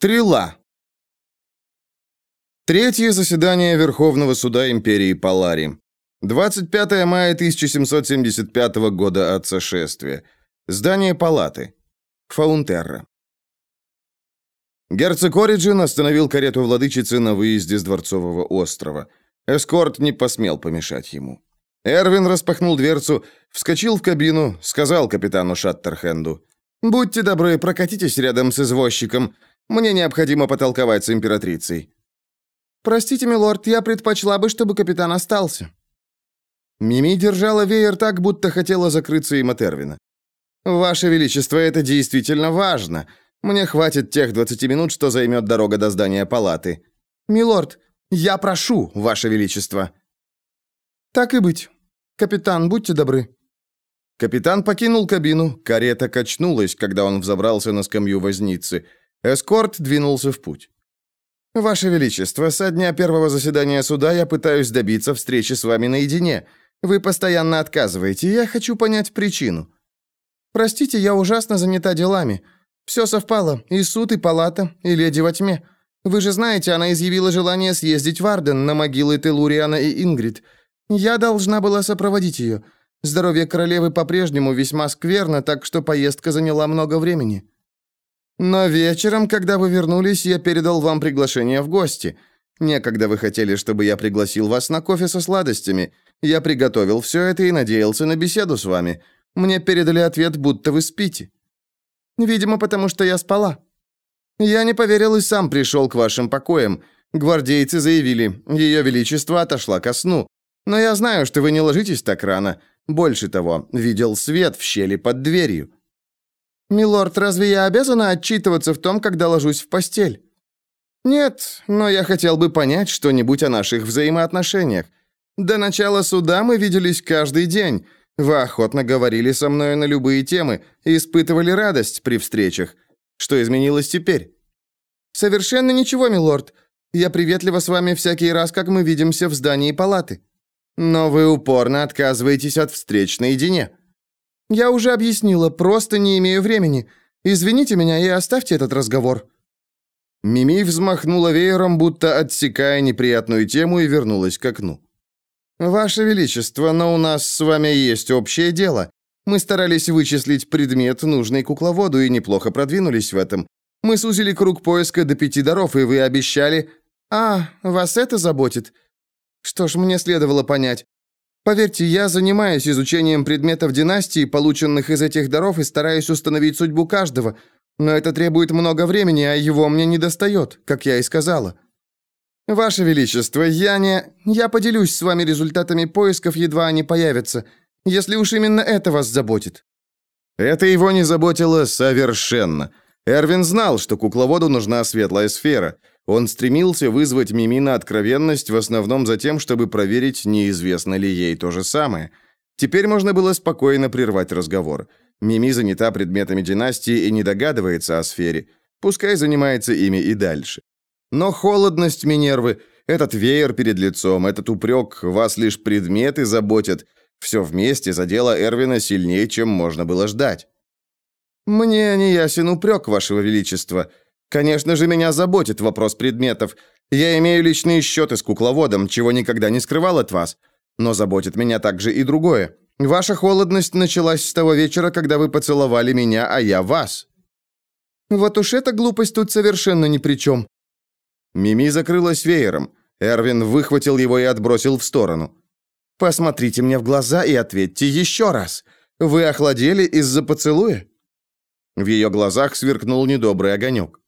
Стрела. Третье заседание Верховного суда империи Палари. 25 мая 1775 года от сошествия. Здание палаты. Фаунтерра. Герцог Ориджин остановил карету владычицы на выезде с Дворцового острова. Эскорт не посмел помешать ему. Эрвин распахнул дверцу, вскочил в кабину, сказал капитану Шаттерхенду. «Будьте добры, прокатитесь рядом с извозчиком. Мне необходимо потолковать с императрицей». «Простите, милорд, я предпочла бы, чтобы капитан остался». Мими держала веер так, будто хотела закрыться им от Эрвина. «Ваше Величество, это действительно важно. Мне хватит тех 20 минут, что займет дорога до здания палаты. Милорд, я прошу, Ваше Величество». «Так и быть. Капитан, будьте добры». Капитан покинул кабину, карета качнулась, когда он взобрался на скамью возницы – Эскорт двинулся в путь. «Ваше Величество, со дня первого заседания суда я пытаюсь добиться встречи с вами наедине. Вы постоянно отказываете, я хочу понять причину». «Простите, я ужасно занята делами. Все совпало, и суд, и палата, и леди во тьме. Вы же знаете, она изъявила желание съездить в Арден на могилы Телуриана и Ингрид. Я должна была сопроводить ее. Здоровье королевы по-прежнему весьма скверно, так что поездка заняла много времени». Но вечером, когда вы вернулись, я передал вам приглашение в гости. Некогда вы хотели, чтобы я пригласил вас на кофе со сладостями. Я приготовил все это и надеялся на беседу с вами. Мне передали ответ, будто вы спите. Видимо, потому что я спала. Я не поверил и сам пришел к вашим покоям. Гвардейцы заявили, ее величество отошла ко сну. Но я знаю, что вы не ложитесь так рано. Больше того, видел свет в щели под дверью. «Милорд, разве я обязана отчитываться в том, когда ложусь в постель?» «Нет, но я хотел бы понять что-нибудь о наших взаимоотношениях. До начала суда мы виделись каждый день. Вы охотно говорили со мной на любые темы и испытывали радость при встречах. Что изменилось теперь?» «Совершенно ничего, милорд. Я приветлива с вами всякий раз, как мы видимся в здании палаты. Но вы упорно отказываетесь от встреч наедине». «Я уже объяснила, просто не имею времени. Извините меня и оставьте этот разговор». Мими взмахнула веером, будто отсекая неприятную тему, и вернулась к окну. «Ваше Величество, но у нас с вами есть общее дело. Мы старались вычислить предмет, нужный кукловоду, и неплохо продвинулись в этом. Мы сузили круг поиска до пяти даров, и вы обещали... А, вас это заботит? Что ж, мне следовало понять. Поверьте, я занимаюсь изучением предметов династии, полученных из этих даров, и стараюсь установить судьбу каждого. Но это требует много времени, а его мне не достает, как я и сказала. Ваше Величество, я не... Я поделюсь с вами результатами поисков, едва они появятся, если уж именно это вас заботит». Это его не заботило совершенно. Эрвин знал, что кукловоду нужна светлая сфера. Он стремился вызвать Мими на откровенность в основном за тем, чтобы проверить, неизвестно ли ей то же самое. Теперь можно было спокойно прервать разговор. Мими занята предметами династии и не догадывается о сфере. Пускай занимается ими и дальше. Но холодность Минервы, этот веер перед лицом, этот упрек «вас лишь предметы заботят» все вместе задело Эрвина сильнее, чем можно было ждать. «Мне не ясен упрек, Вашего Величества», Конечно же, меня заботит вопрос предметов. Я имею личные счеты с кукловодом, чего никогда не скрывал от вас. Но заботит меня также и другое. Ваша холодность началась с того вечера, когда вы поцеловали меня, а я вас. Вот уж эта глупость тут совершенно ни при чем. Мими закрылась веером. Эрвин выхватил его и отбросил в сторону. «Посмотрите мне в глаза и ответьте еще раз. Вы охладели из-за поцелуя?» В ее глазах сверкнул недобрый огонек.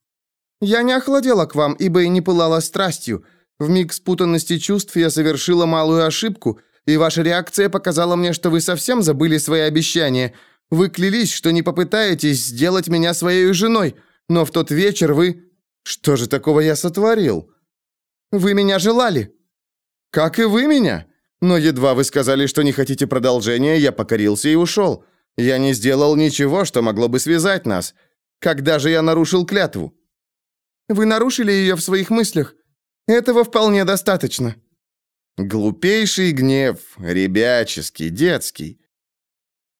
Я не охладела к вам, ибо и не пылала страстью. В миг спутанности чувств я совершила малую ошибку, и ваша реакция показала мне, что вы совсем забыли свои обещания. Вы клялись, что не попытаетесь сделать меня своей женой, но в тот вечер вы... Что же такого я сотворил? Вы меня желали. Как и вы меня. Но едва вы сказали, что не хотите продолжения, я покорился и ушел. Я не сделал ничего, что могло бы связать нас. Когда же я нарушил клятву? Вы нарушили ее в своих мыслях. Этого вполне достаточно». Глупейший гнев, ребяческий, детский.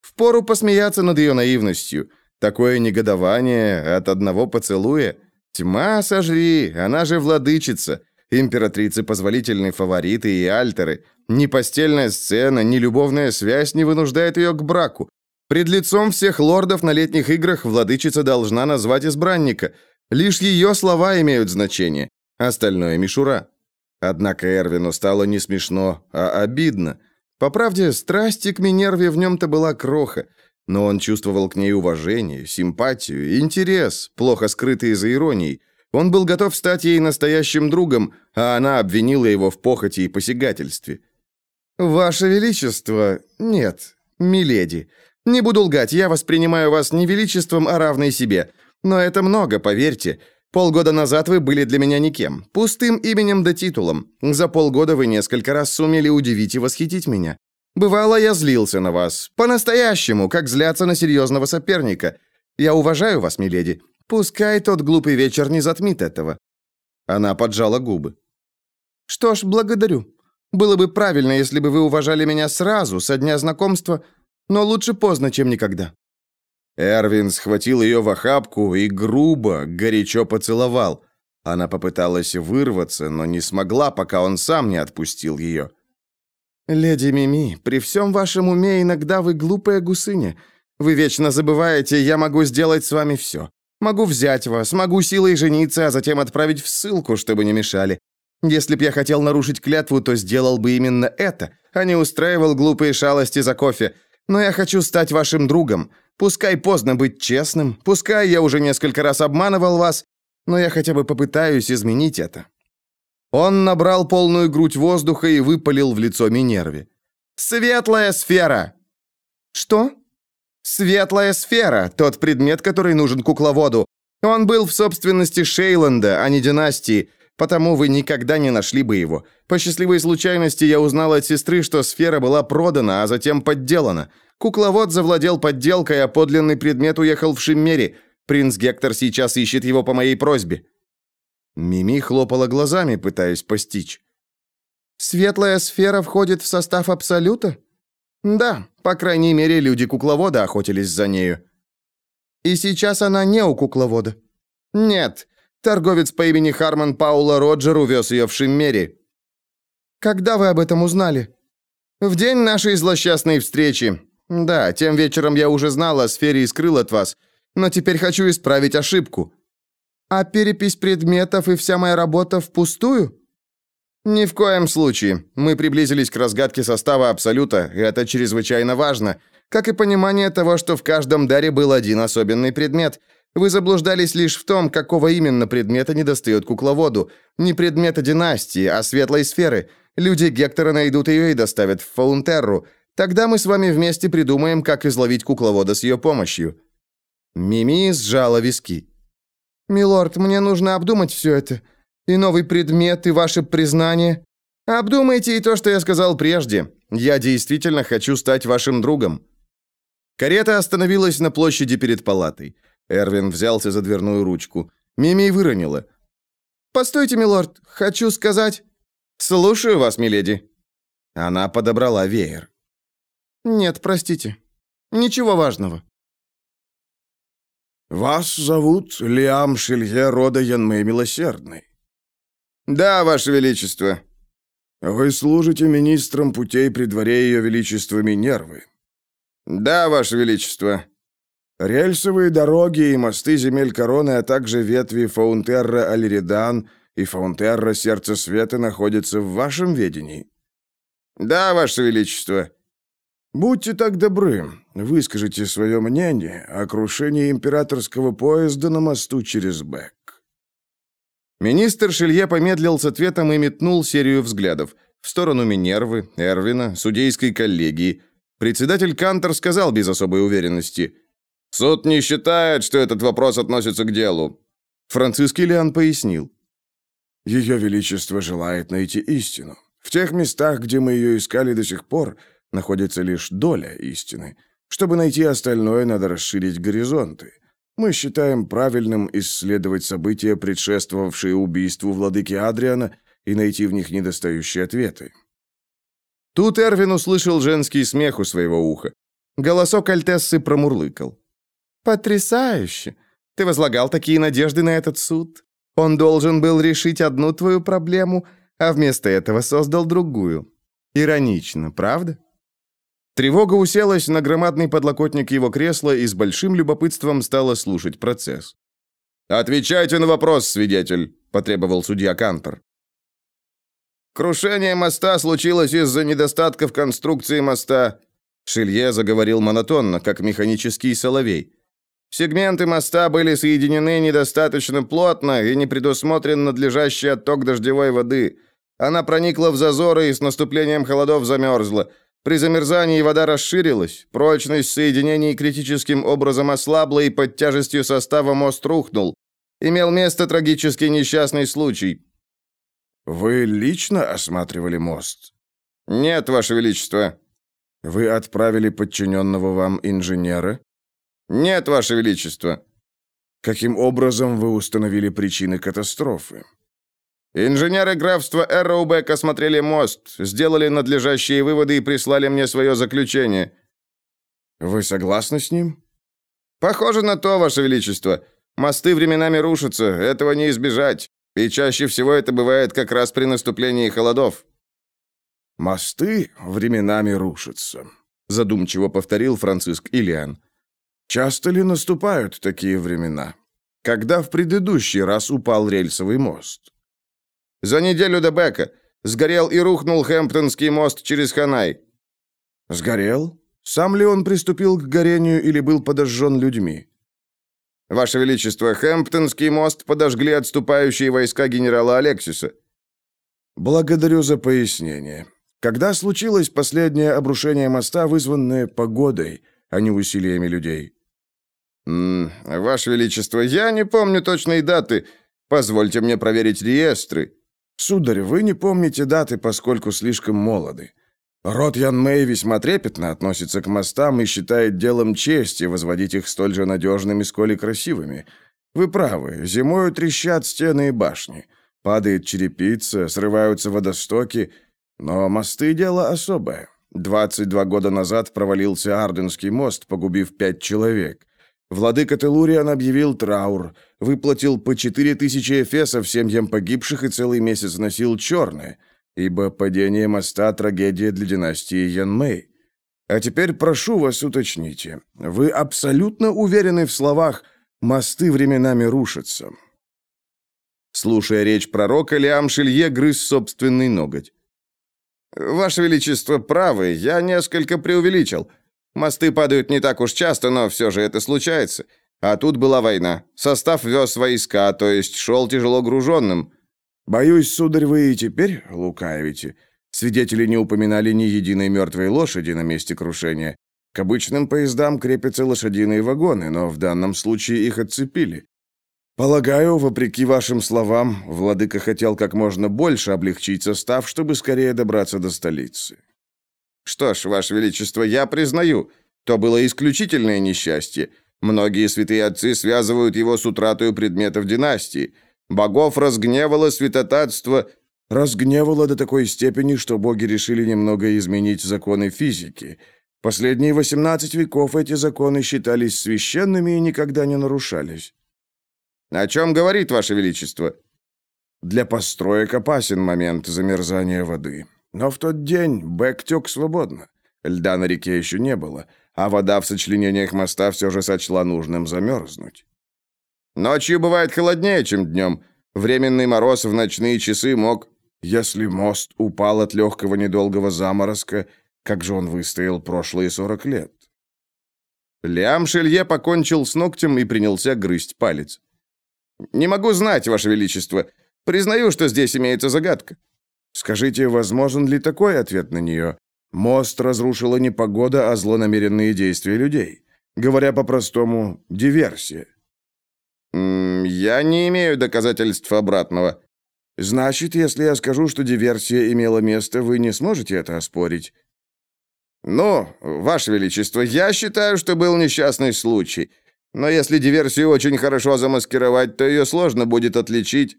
Впору посмеяться над ее наивностью. Такое негодование от одного поцелуя. Тьма сожри, она же владычица. Императрицы позволительные фавориты и альтеры. Ни постельная сцена, ни любовная связь не вынуждает ее к браку. Пред лицом всех лордов на летних играх владычица должна назвать избранника. Лишь ее слова имеют значение. Остальное мишура. Однако Эрвину стало не смешно, а обидно. По правде, страсти к Минерве в нем-то была кроха, но он чувствовал к ней уважение, симпатию, интерес, плохо скрытые за иронией. Он был готов стать ей настоящим другом, а она обвинила его в похоти и посягательстве. «Ваше Величество, нет, миледи. Не буду лгать, я воспринимаю вас не величеством, а равной себе. Но это много, поверьте. Полгода назад вы были для меня никем, пустым именем да титулом. За полгода вы несколько раз сумели удивить и восхитить меня. Бывало, я злился на вас. По-настоящему, как зляться на серьезного соперника. Я уважаю вас, миледи. Пускай тот глупый вечер не затмит этого». Она поджала губы. «Что ж, благодарю. Было бы правильно, если бы вы уважали меня сразу, со дня знакомства, но лучше поздно, чем никогда». Эрвин схватил ее в охапку и грубо, горячо поцеловал. Она попыталась вырваться, но не смогла, пока он сам не отпустил ее. «Леди Мими, при всем вашем уме иногда вы глупая гусыня. Вы вечно забываете, я могу сделать с вами все. Могу взять вас, могу силой жениться, а затем отправить в ссылку, чтобы не мешали. Если б я хотел нарушить клятву, то сделал бы именно это, а не устраивал глупые шалости за кофе. Но я хочу стать вашим другом. Пускай поздно быть честным, пускай я уже несколько раз обманывал вас, но я хотя бы попытаюсь изменить это». Он набрал полную грудь воздуха и выпалил в лицо Минерве. «Светлая сфера!» «Что?» «Светлая сфера, тот предмет, который нужен кукловоду. Он был в собственности Шейланда, а не династии, потому вы никогда не нашли бы его. По счастливой случайности я узнал от сестры, что сфера была продана, а затем подделана. Кукловод завладел подделкой, а подлинный предмет уехал в Шиммери. Принц Гектор сейчас ищет его по моей просьбе». Мими хлопала глазами, пытаясь постичь. «Светлая сфера входит в состав Абсолюта?» «Да, по крайней мере, люди кукловода охотились за нею». «И сейчас она не у кукловода?» «Нет, торговец по имени Харман Паула Роджер увез ее в Шиммери». «Когда вы об этом узнали?» «В день нашей злосчастной встречи. Да, тем вечером я уже знал о сфере и скрыл от вас, но теперь хочу исправить ошибку». «А перепись предметов и вся моя работа впустую?» «Ни в коем случае. Мы приблизились к разгадке состава Абсолюта, и это чрезвычайно важно, как и понимание того, что в каждом даре был один особенный предмет. Вы заблуждались лишь в том, какого именно предмета недостает кукловоду. Не предмета династии, а светлой сферы. Люди Гектора найдут ее и доставят в Фаунтерру. Тогда мы с вами вместе придумаем, как изловить кукловода с ее помощью». Мими сжала виски. «Милорд, мне нужно обдумать все это. И новый предмет, и ваше признание. Обдумайте и то, что я сказал прежде. Я действительно хочу стать вашим другом». Карета остановилась на площади перед палатой. Эрвин взялся за дверную ручку. Мими выронила. «Постойте, милорд, хочу сказать...» «Слушаю вас, миледи». Она подобрала веер. «Нет, простите. Ничего важного». «Вас зовут Лиам Шилье рода Янмэй Милосердный?» «Да, Ваше Величество». «Вы служите министром путей при дворе Ее Величества Минервы?» «Да, Ваше Величество». «Рельсовые дороги и мосты земель короны, а также ветви Фаунтерра-Алиридан и Фаунтерра-Сердце Света находятся в вашем ведении?» «Да, Ваше Величество». «Будьте так добры, выскажите свое мнение о крушении императорского поезда на мосту через Бэк». Министр Шилье помедлил с ответом и метнул серию взглядов в сторону Минервы, Эрвина, судейской коллегии. Председатель Кантор сказал без особой уверенности, «Суд не считает, что этот вопрос относится к делу». Франциск Ильян пояснил. «Ее Величество желает найти истину. В тех местах, где мы ее искали до сих пор, находится лишь доля истины. Чтобы найти остальное, надо расширить горизонты. Мы считаем правильным исследовать события, предшествовавшие убийству владыки Адриана, и найти в них недостающие ответы. Тут Эрвин услышал женский смех у своего уха. Голосок Альтессы промурлыкал. «Потрясающе! Ты возлагал такие надежды на этот суд? Он должен был решить одну твою проблему, а вместо этого создал другую. Иронично, правда? Тревога уселась на громадный подлокотник его кресла и с большим любопытством стала слушать процесс. «Отвечайте на вопрос, свидетель», — потребовал судья Кантор. «Крушение моста случилось из-за недостатков конструкции моста», — Шилье заговорил монотонно, как механический соловей. «Сегменты моста были соединены недостаточно плотно и не предусмотрен надлежащий отток дождевой воды. Она проникла в зазоры и с наступлением холодов замерзла. При замерзании вода расширилась, прочность соединений критическим образом ослабла, и под тяжестью состава мост рухнул. Имел место трагический несчастный случай. Вы лично осматривали мост? Нет, Ваше Величество. Вы отправили подчиненного вам инженера? Нет, Ваше Величество. Каким образом вы установили причины катастрофы? Инженеры графства Эрроубек осмотрели мост, сделали надлежащие выводы и прислали мне свое заключение. Вы согласны с ним? Похоже на то, Ваше Величество. Мосты временами рушатся, этого не избежать. И чаще всего это бывает как раз при наступлении холодов. Мосты временами рушатся, задумчиво повторил Франциск Илиан. Часто ли наступают такие времена? Когда в предыдущий раз упал рельсовый мост? За неделю до Бека. Сгорел и рухнул Хэмптонский мост через Ханай. Сгорел? Сам ли он приступил к горению или был подожжен людьми? Ваше Величество, Хэмптонский мост подожгли отступающие войска генерала Алексиса. Благодарю за пояснение. Когда случилось последнее обрушение моста, вызванное погодой, а не усилиями людей? М -м, Ваше Величество, я не помню точной даты. Позвольте мне проверить реестры. Сударь, вы не помните даты, поскольку слишком молоды. Род Ян Мэй весьма трепетно относится к мостам и считает делом чести возводить их столь же надежными, сколь и красивыми. Вы правы, зимою трещат стены и башни. Падает черепица, срываются водостоки. Но мосты – дело особое. 22 года назад провалился Арденский мост, погубив пять человек. Владыка Телуриан объявил траур, выплатил по четыре тысячи эфесов семьям погибших и целый месяц носил черное, ибо падение моста – трагедия для династии Янмэй. А теперь прошу вас уточните, вы абсолютно уверены в словах «мосты временами рушатся»? Слушая речь пророка, Лиам Шилье грыз собственный ноготь. «Ваше Величество, правы, я несколько преувеличил». Мосты падают не так уж часто, но все же это случается. А тут была война. Состав вез войска, то есть шел тяжело груженным. Боюсь, сударь, вы и теперь лукавите. Свидетели не упоминали ни единой мертвой лошади на месте крушения. К обычным поездам крепятся лошадиные вагоны, но в данном случае их отцепили. Полагаю, вопреки вашим словам, владыка хотел как можно больше облегчить состав, чтобы скорее добраться до столицы. Что ж, ваше величество, я признаю, то было исключительное несчастье. Многие святые отцы связывают его с утратой предметов династии. Богов разгневало святотатство, разгневало до такой степени, что боги решили немного изменить законы физики. Последние 18 веков эти законы считались священными и никогда не нарушались. О чем говорит ваше величество? Для построек опасен момент замерзания воды. Но в тот день Бэк тек свободно. Льда на реке еще не было, а вода в сочленениях моста все же сочла нужным замерзнуть. Ночью бывает холоднее, чем днем. Временный мороз в ночные часы мог... Если мост упал от легкого недолгого заморозка, как же он выстоял прошлые сорок лет? Лиам Шелье покончил с ногтем и принялся грызть палец. «Не могу знать, Ваше Величество. Признаю, что здесь имеется загадка. Скажите, возможен ли такой ответ на нее? Мост разрушила не погода, а злонамеренные действия людей. Говоря по-простому, диверсия. М -м, я не имею доказательств обратного. Значит, если я скажу, что диверсия имела место, вы не сможете это оспорить? Ну, ваше величество, я считаю, что был несчастный случай. Но если диверсию очень хорошо замаскировать, то ее сложно будет отличить.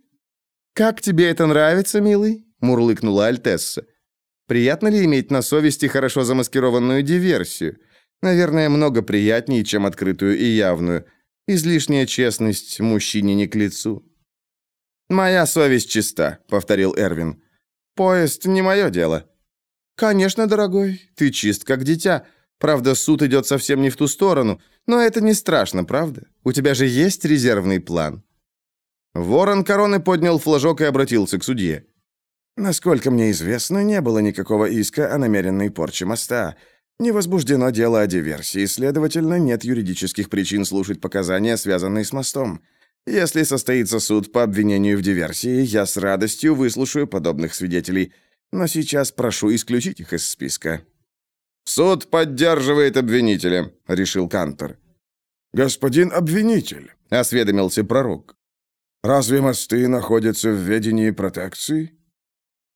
Как тебе это нравится, милый? Мурлыкнула Альтесса. Приятно ли иметь на совести хорошо замаскированную диверсию? Наверное, много приятнее, чем открытую и явную. Излишняя честность мужчине не к лицу. «Моя совесть чиста», — повторил Эрвин. «Поезд не мое дело». «Конечно, дорогой, ты чист как дитя. Правда, суд идет совсем не в ту сторону, но это не страшно, правда? У тебя же есть резервный план». Ворон короны поднял флажок и обратился к судье. «Насколько мне известно, не было никакого иска о намеренной порче моста. Не возбуждено дело о диверсии, следовательно, нет юридических причин слушать показания, связанные с мостом. Если состоится суд по обвинению в диверсии, я с радостью выслушаю подобных свидетелей, но сейчас прошу исключить их из списка». «Суд поддерживает обвинителя», — решил Кантор. «Господин обвинитель», — осведомился пророк. «Разве мосты находятся в ведении протекции?»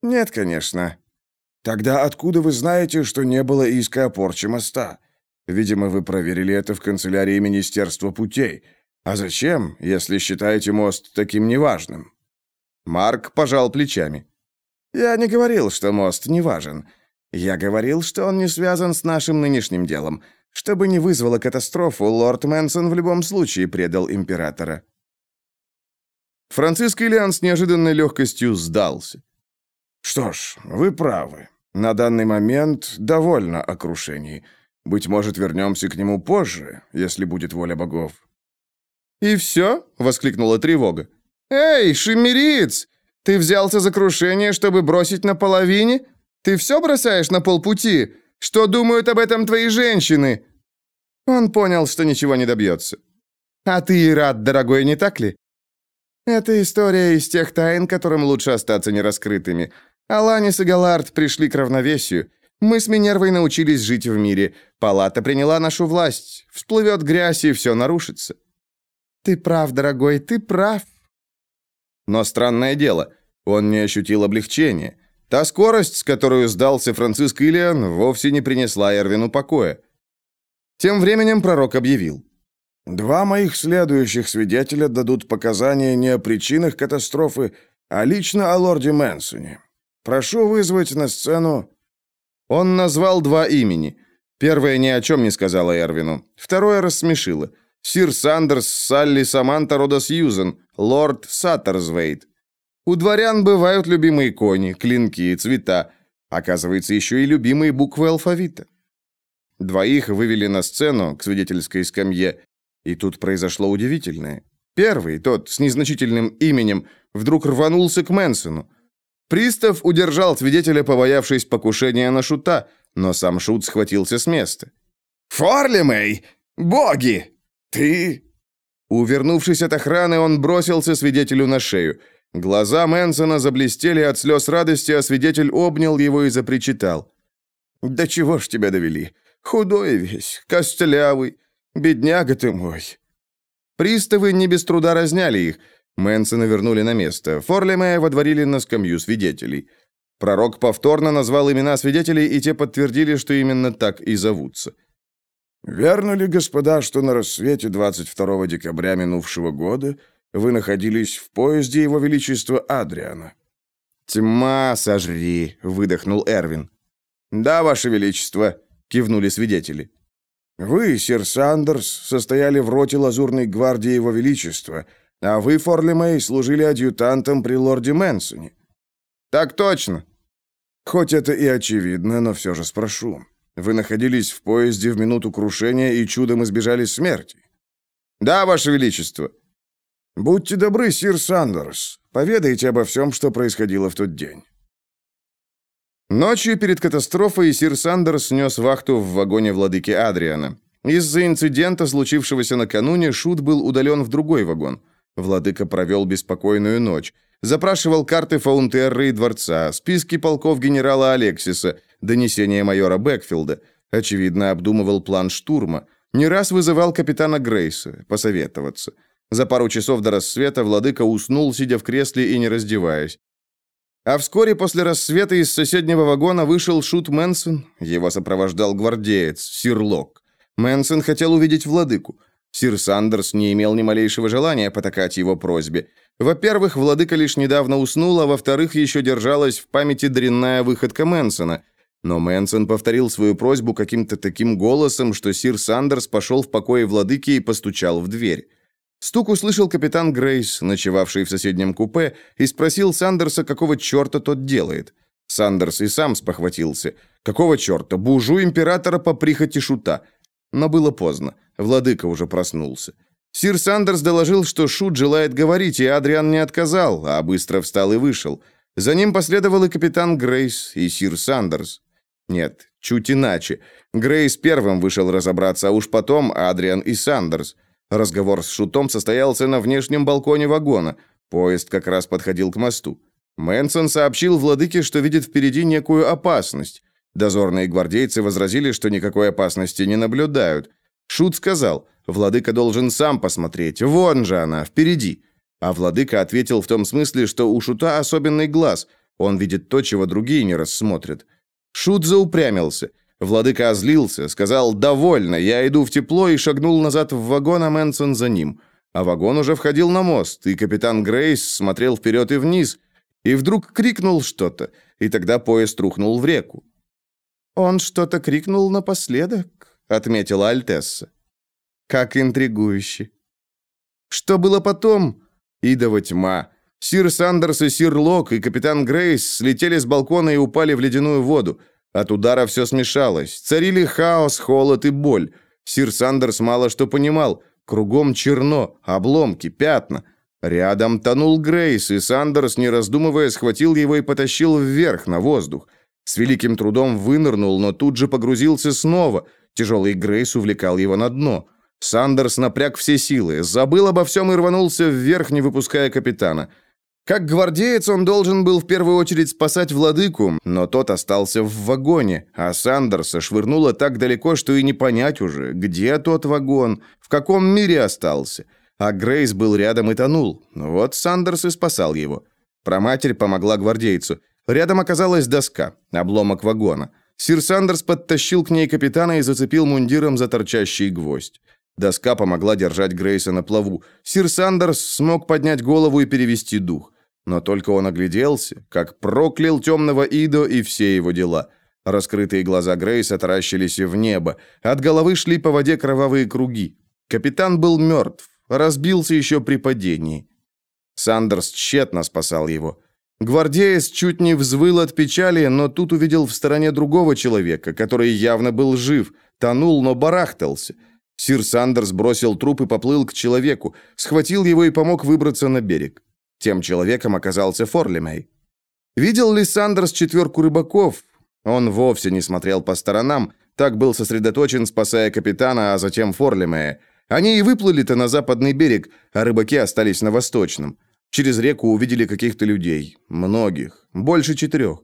«Нет, конечно». «Тогда откуда вы знаете, что не было иска о порче моста? Видимо, вы проверили это в канцелярии Министерства путей. А зачем, если считаете мост таким неважным?» Марк пожал плечами. «Я не говорил, что мост не важен. Я говорил, что он не связан с нашим нынешним делом. Чтобы не вызвало катастрофу, лорд Мэнсон в любом случае предал императора». Франциск Ильян с неожиданной легкостью сдался. «Что ж, вы правы. На данный момент довольно о крушении. Быть может, вернемся к нему позже, если будет воля богов». «И все?» — воскликнула тревога. «Эй, шиммериец! Ты взялся за крушение, чтобы бросить на половине? Ты все бросаешь на полпути? Что думают об этом твои женщины?» Он понял, что ничего не добьется. «А ты и рад, дорогой, не так ли?» «Это история из тех тайн, которым лучше остаться нераскрытыми. Аланис и Галард пришли к равновесию. Мы с Минервой научились жить в мире. Палата приняла нашу власть. Всплывет грязь, и все нарушится». «Ты прав, дорогой, ты прав». Но странное дело, он не ощутил облегчения. Та скорость, с которой сдался Франциск Ильян, вовсе не принесла Эрвину покоя. Тем временем пророк объявил. «Два моих следующих свидетеля дадут показания не о причинах катастрофы, а лично о лорде Мэнсоне. Прошу вызвать на сцену...» Он назвал два имени. Первое ни о чем не сказала Эрвину. Второе рассмешило. Сир Сандерс, Салли Саманта рода Сьюзен, лорд Саттерзвейт. У дворян бывают любимые кони, клинки и цвета. Оказывается, еще и любимые буквы алфавита. Двоих вывели на сцену к свидетельской скамье, и тут произошло удивительное. Первый, тот с незначительным именем, вдруг рванулся к Мэнсону. Пристав удержал свидетеля, побоявшись покушения на шута, но сам шут схватился с места. «Форлимей! Боги! Ты...» Увернувшись от охраны, он бросился свидетелю на шею – Глаза Мэнсона заблестели от слез радости, а свидетель обнял его и запричитал. «Да чего ж тебя довели? Худой весь, костлявый. Бедняга ты мой». Приставы не без труда разняли их. Мэнсона вернули на место. Форлемея водворили на скамью свидетелей. Пророк повторно назвал имена свидетелей, и те подтвердили, что именно так и зовутся. «Верно ли, господа, что на рассвете 22 декабря минувшего года вы находились в поезде Его Величества Адриана». «Тьма сожри», — выдохнул Эрвин. «Да, Ваше Величество», — кивнули свидетели. «Вы, сир Сандерс, состояли в роте Лазурной гвардии Его Величества, а вы, Форли Мэй, служили адъютантом при лорде Мэнсоне». «Так точно». «Хоть это и очевидно, но все же спрошу. Вы находились в поезде в минуту крушения и чудом избежали смерти?» «Да, Ваше Величество». «Будьте добры, сир Сандерс, поведайте обо всем, что происходило в тот день». Ночью перед катастрофой сир Сандерс нес вахту в вагоне владыки Адриана. Из-за инцидента, случившегося накануне, Шут был удален в другой вагон. Владыка провел беспокойную ночь. Запрашивал карты Фаунтерры и дворца, списки полков генерала Алексиса, донесения майора Бэкфилда. Очевидно, обдумывал план штурма. Не раз вызывал капитана Грейса посоветоваться. За пару часов до рассвета владыка уснул, сидя в кресле и не раздеваясь. А вскоре после рассвета из соседнего вагона вышел Шут Мэнсон. Его сопровождал гвардеец, Сир Лок. Мэнсон хотел увидеть владыку. Сир Сандерс не имел ни малейшего желания потакать его просьбе. Во-первых, владыка лишь недавно уснул, а во-вторых, еще держалась в памяти дрянная выходка Мэнсона. Но Мэнсон повторил свою просьбу каким-то таким голосом, что сир Сандерс пошел в покои владыки и постучал в дверь. Стук услышал капитан Грейс, ночевавший в соседнем купе, и спросил Сандерса, какого черта тот делает. Сандерс и сам спохватился. Какого черта? Бужу императора по прихоти шута. Но было поздно. Владыка уже проснулся. Сир Сандерс доложил, что Шут желает говорить, и Адриан не отказал, а быстро встал и вышел. За ним последовал и капитан Грейс, и сир Сандерс. Нет, чуть иначе. Грейс первым вышел разобраться, а уж потом Адриан и Сандерс. Разговор с Шутом состоялся на внешнем балконе вагона. Поезд как раз подходил к мосту. Мэнсон сообщил владыке, что видит впереди некую опасность. Дозорные гвардейцы возразили, что никакой опасности не наблюдают. Шут сказал, владыка должен сам посмотреть, вон же она, впереди. А владыка ответил в том смысле, что у Шута особенный глаз, он видит то, чего другие не рассмотрят. Шут заупрямился. Владыка озлился, сказал «довольно, я иду в тепло» и шагнул назад в вагон, а Мэнсон за ним. А вагон уже входил на мост, и капитан Грейс смотрел вперед и вниз, и вдруг крикнул что-то, и тогда поезд рухнул в реку. «Он что-то крикнул напоследок», — отметила Альтесса. «Как интригующе». Что было потом? Идова тьма. Сир Сандерс и сир Лок и капитан Грейс слетели с балкона и упали в ледяную воду. От удара все смешалось. Царили хаос, холод и боль. Сир Сандерс мало что понимал. Кругом черно, обломки, пятна. Рядом тонул Грейс, и Сандерс, не раздумывая, схватил его и потащил вверх, на воздух. С великим трудом вынырнул, но тут же погрузился снова. Тяжелый Грейс увлекал его на дно. Сандерс напряг все силы, забыл обо всем и рванулся вверх, не выпуская капитана. Как гвардеец он должен был в первую очередь спасать владыку, но тот остался в вагоне, а Сандерса швырнуло так далеко, что и не понять уже, где тот вагон, в каком мире остался. А Грейс был рядом и тонул. Вот Сандерс и спасал его. Проматерь помогла гвардейцу. Рядом оказалась доска, обломок вагона. Сир Сандерс подтащил к ней капитана и зацепил мундиром за торчащий гвоздь. Доска помогла держать Грейса на плаву. Сир Сандерс смог поднять голову и перевести дух. Но только он огляделся, как проклял темного Идо и все его дела. Раскрытые глаза Грейса таращились в небо. От головы шли по воде кровавые круги. Капитан был мертв, разбился еще при падении. Сандерс тщетно спасал его. Гвардеец чуть не взвыл от печали, но тут увидел в стороне другого человека, который явно был жив, тонул, но барахтался. Сир Сандерс бросил труп и поплыл к человеку, схватил его и помог выбраться на берег. Тем человеком оказался Форлемей. Видел ли Сандерс четверку рыбаков? Он вовсе не смотрел по сторонам, так был сосредоточен, спасая капитана, а затем Форлемея. Они и выплыли-то на западный берег, а рыбаки остались на восточном. Через реку увидели каких-то людей. Многих. Больше четырех.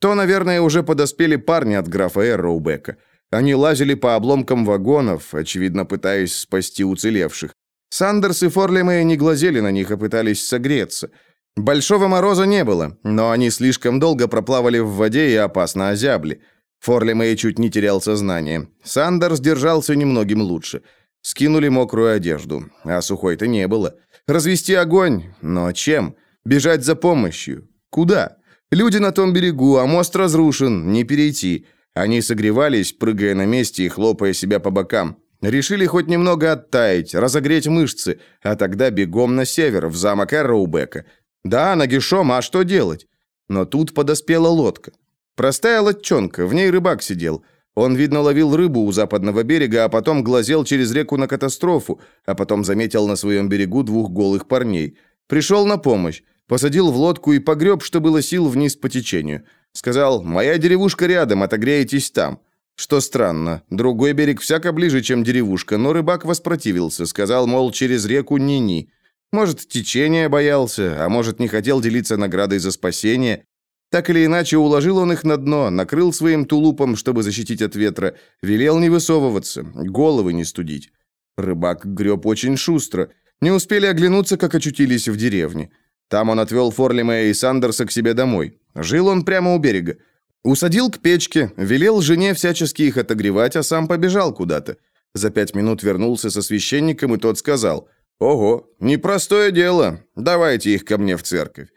То, наверное, уже подоспели парни от графа Эрроубека. Они лазили по обломкам вагонов, очевидно, пытаясь спасти уцелевших. Сандерс и Форлемей не глазели на них, а пытались согреться. Большого мороза не было, но они слишком долго проплавали в воде и опасно озябли. Форлемей чуть не терял сознание. Сандерс держался немногим лучше. Скинули мокрую одежду, а сухой-то не было. Развести огонь, но чем? Бежать за помощью? Куда? Люди на том берегу, а мост разрушен, не перейти. Они согревались, прыгая на месте и хлопая себя по бокам. Решили хоть немного оттаять, разогреть мышцы, а тогда бегом на север, в замок Эрроубека. Да, нагишом, а что делать? Но тут подоспела лодка. Простая лодчонка, в ней рыбак сидел. Он, видно, ловил рыбу у западного берега, а потом глазел через реку на катастрофу, а потом заметил на своем берегу двух голых парней. Пришел на помощь, посадил в лодку и погреб, что было сил вниз по течению. Сказал, «Моя деревушка рядом, отогреетесь там». Что странно, другой берег всяко ближе, чем деревушка, но рыбак воспротивился, сказал, мол, через реку ни-ни. Может, течение боялся, а может, не хотел делиться наградой за спасение. Так или иначе, уложил он их на дно, накрыл своим тулупом, чтобы защитить от ветра, велел не высовываться, головы не студить. Рыбак греб очень шустро. Не успели оглянуться, как очутились в деревне. Там он отвел Форлима и Сандерса к себе домой. Жил он прямо у берега. Усадил к печке, велел жене всячески их отогревать, а сам побежал куда-то. За пять минут вернулся со священником, и тот сказал, «Ого, непростое дело, давайте их ко мне в церковь».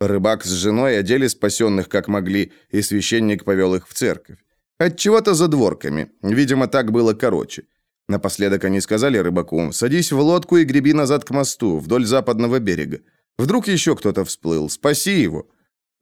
Рыбак с женой одели спасенных как могли, и священник повел их в церковь. От чего то за дворками, видимо, так было короче. Напоследок они сказали рыбаку, «Садись в лодку и греби назад к мосту, вдоль западного берега. Вдруг еще кто-то всплыл, спаси его».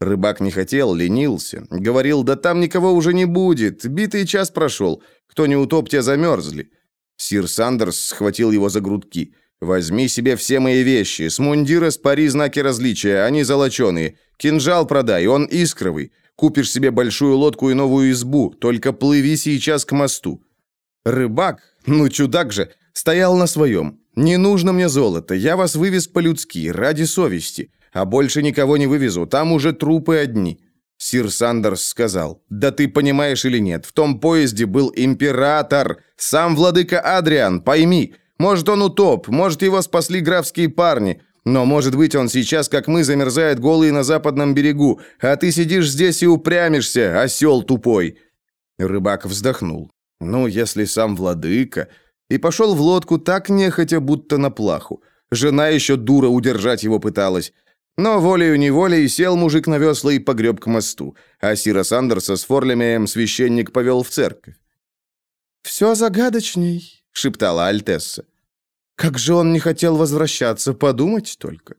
Рыбак не хотел, ленился. Говорил, да там никого уже не будет, битый час прошел, кто не утоп, те замерзли. Сир Сандерс схватил его за грудки. «Возьми себе все мои вещи, с мундира спари знаки различия, они золоченые. Кинжал продай, он искровый. Купишь себе большую лодку и новую избу, только плыви сейчас к мосту». Рыбак, ну чудак же, стоял на своем. «Не нужно мне золото, я вас вывез по-людски, ради совести, а больше никого не вывезу, там уже трупы одни». Сир Сандерс сказал, «Да ты понимаешь или нет, в том поезде был император, сам владыка Адриан, пойми. Может, он утоп, может, его спасли графские парни, но, может быть, он сейчас, как мы, замерзает голый на западном берегу, а ты сидишь здесь и упрямишься, осел тупой». Рыбак вздохнул. «Ну, если сам владыка...» И пошел в лодку так нехотя, будто на плаху. Жена еще дура удержать его пыталась. Но волею-неволей сел мужик на весла и погреб к мосту, а Сира Сандерса с Форлемеем священник повел в церковь. «Все загадочней», — шептала Альтесса. «Как же он не хотел возвращаться, подумать только».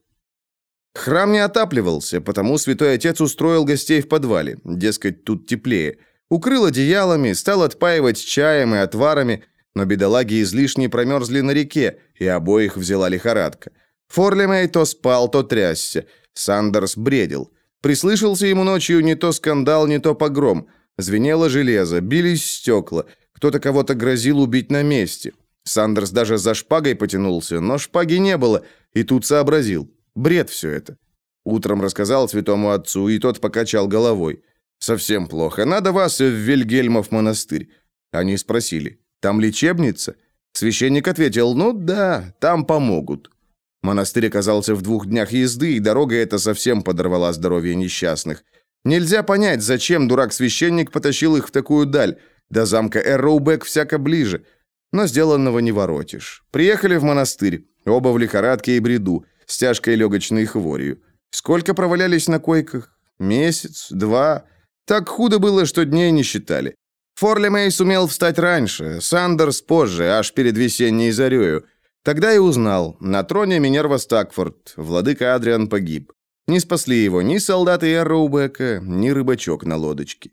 Храм не отапливался, потому святой отец устроил гостей в подвале, дескать, тут теплее. Укрыл одеялами, стал отпаивать чаем и отварами, но бедолаги излишне промерзли на реке, и обоих взяла лихорадка. Форлемей то спал, то трясся. Сандерс бредил. Прислышался ему ночью не то скандал, не то погром. Звенело железо, бились стекла. Кто-то кого-то грозил убить на месте. Сандерс даже за шпагой потянулся, но шпаги не было, и тут сообразил. Бред все это. Утром рассказал святому отцу, и тот покачал головой. «Совсем плохо. Надо вас в Вильгельмов монастырь». Они спросили, «Там лечебница?» Священник ответил, «Ну да, там помогут». Монастырь оказался в двух днях езды, и дорога эта совсем подорвала здоровье несчастных. Нельзя понять, зачем дурак-священник потащил их в такую даль. До замка Эрроубек всяко ближе. Но сделанного не воротишь. Приехали в монастырь, оба в лихорадке и бреду, с тяжкой легочной хворью. Сколько провалялись на койках? Месяц? Два? Так худо было, что дней не считали. Форли Мэй сумел встать раньше, Сандерс позже, аж перед весенней зарею. Тогда и узнал, на троне Минерва Стакфорд, владыка Адриан погиб. Не спасли его ни солдаты Эрроубека, ни рыбачок на лодочке.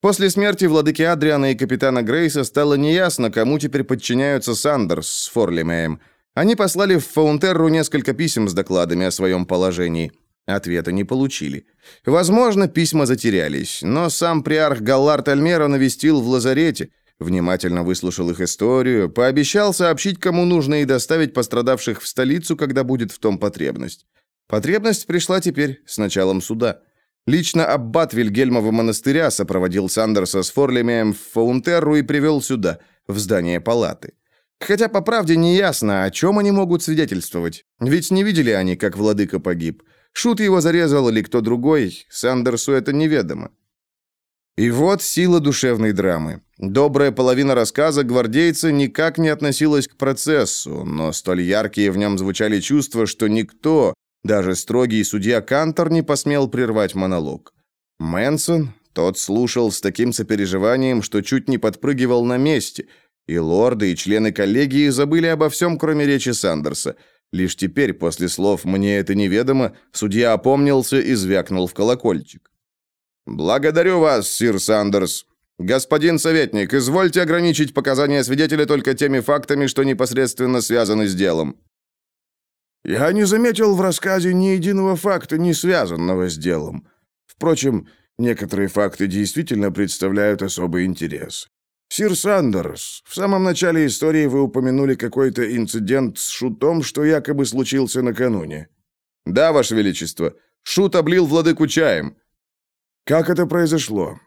После смерти владыки Адриана и капитана Грейса стало неясно, кому теперь подчиняются Сандерс с Форлимеем. Они послали в Фаунтерру несколько писем с докладами о своем положении. Ответа не получили. Возможно, письма затерялись, но сам приарх Галлард Альмера навестил в лазарете, Внимательно выслушал их историю, пообещал сообщить, кому нужно, и доставить пострадавших в столицу, когда будет в том потребность. Потребность пришла теперь, с началом суда. Лично аббат Вильгельмова монастыря сопроводил Сандерса с Форлемием в Фаунтерру и привел сюда, в здание палаты. Хотя, по правде, не ясно, о чем они могут свидетельствовать. Ведь не видели они, как владыка погиб. Шут его зарезал или кто другой, Сандерсу это неведомо. И вот сила душевной драмы. Добрая половина рассказа гвардейца никак не относилась к процессу, но столь яркие в нем звучали чувства, что никто, даже строгий судья Кантор, не посмел прервать монолог. Мэнсон, тот слушал с таким сопереживанием, что чуть не подпрыгивал на месте, и лорды, и члены коллегии забыли обо всем, кроме речи Сандерса. Лишь теперь, после слов «мне это неведомо», судья опомнился и звякнул в колокольчик. «Благодарю вас, сир Сандерс. Господин советник, извольте ограничить показания свидетеля только теми фактами, что непосредственно связаны с делом». «Я не заметил в рассказе ни единого факта, не связанного с делом. Впрочем, некоторые факты действительно представляют особый интерес. Сир Сандерс, в самом начале истории вы упомянули какой-то инцидент с шутом, что якобы случился накануне». «Да, ваше величество. Шут облил владыку чаем». Как это произошло?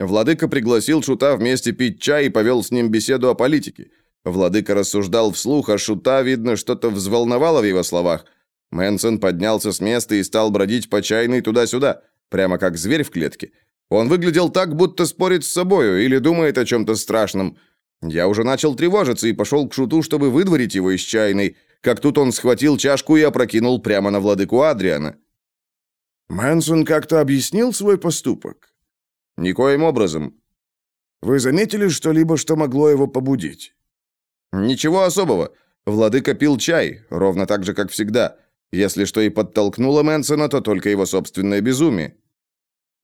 Владыка пригласил Шута вместе пить чай и повел с ним беседу о политике. Владыка рассуждал вслух, а Шута, видно, что-то взволновало в его словах. Мэнсон поднялся с места и стал бродить по чайной туда-сюда, прямо как зверь в клетке. Он выглядел так, будто спорит с собою или думает о чем-то страшном. Я уже начал тревожиться и пошел к Шуту, чтобы выдворить его из чайной, как тут он схватил чашку и опрокинул прямо на владыку Адриана. Мэнсон как-то объяснил свой поступок? Никоим образом. Вы заметили что-либо, что могло его побудить? Ничего особого. Владыка пил чай, ровно так же, как всегда. Если что и подтолкнуло Мэнсона, то только его собственное безумие.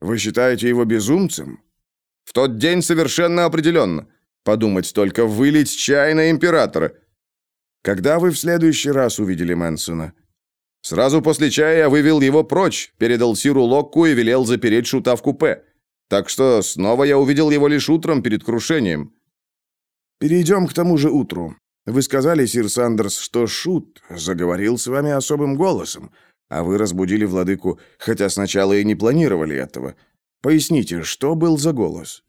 Вы считаете его безумцем? В тот день совершенно определенно. Подумать только, вылить чай на императора. Когда вы в следующий раз увидели Мэнсона? Сразу после чая я вывел его прочь, передал Сиру Локку и велел запереть шута в купе. Так что снова я увидел его лишь утром перед крушением. Перейдем к тому же утру. Вы сказали, сир Сандерс, что шут заговорил с вами особым голосом, а вы разбудили владыку, хотя сначала и не планировали этого. Поясните, что был за голос?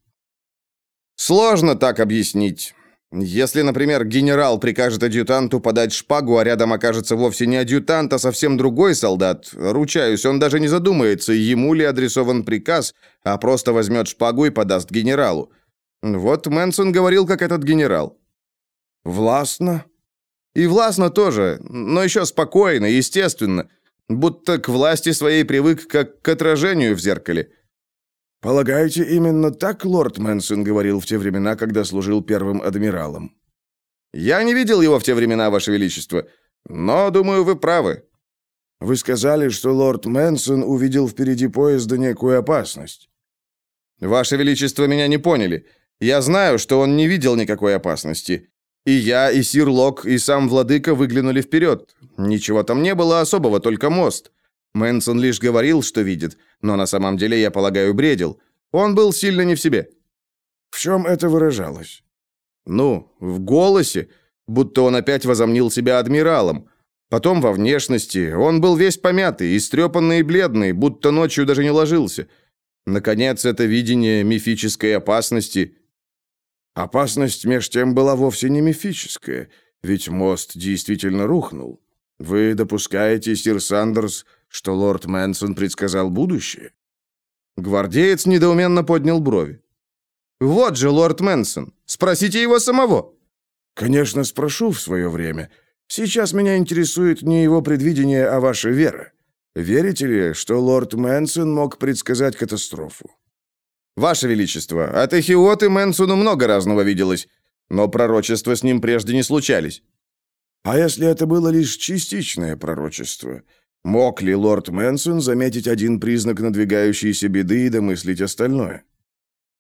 Сложно так объяснить. Если, например, генерал прикажет адъютанту подать шпагу, а рядом окажется вовсе не адъютант, а совсем другой солдат, ручаюсь, он даже не задумается, ему ли адресован приказ, а просто возьмет шпагу и подаст генералу. Вот Мэнсон говорил, как этот генерал. Властно? И властно тоже, но еще спокойно, естественно, будто к власти своей привык, как к отражению в зеркале. Полагаете, именно так лорд Мэнсон говорил в те времена, когда служил первым адмиралом? Я не видел его в те времена, ваше величество, но думаю, вы правы. Вы сказали, что лорд Мэнсон увидел впереди поезда некую опасность. Ваше величество меня не поняли. Я знаю, что он не видел никакой опасности. И я, и сир Лок, и сам владыка выглянули вперед. Ничего там не было особого, только мост. Мэнсон лишь говорил, что видит, но на самом деле, я полагаю, бредил. Он был сильно не в себе. В чем это выражалось? Ну, в голосе, будто он опять возомнил себя адмиралом. Потом во внешности. Он был весь помятый, истрепанный и бледный, будто ночью даже не ложился. Наконец, это видение мифической опасности. Опасность меж тем была вовсе не мифическая, ведь мост действительно рухнул. Вы допускаете, сир Сандерс, что лорд Мэнсон предсказал будущее? Гвардеец недоуменно поднял брови. Вот же лорд Мэнсон. Спросите его самого. Конечно, спрошу в свое время. Сейчас меня интересует не его предвидение, а ваша вера. Верите ли, что лорд Мэнсон мог предсказать катастрофу? Ваше величество, от Эхиоты Мэнсону много разного виделось, но пророчества с ним прежде не случались. А если это было лишь частичное пророчество? Мог ли лорд Мэнсон заметить один признак надвигающейся беды и домыслить остальное?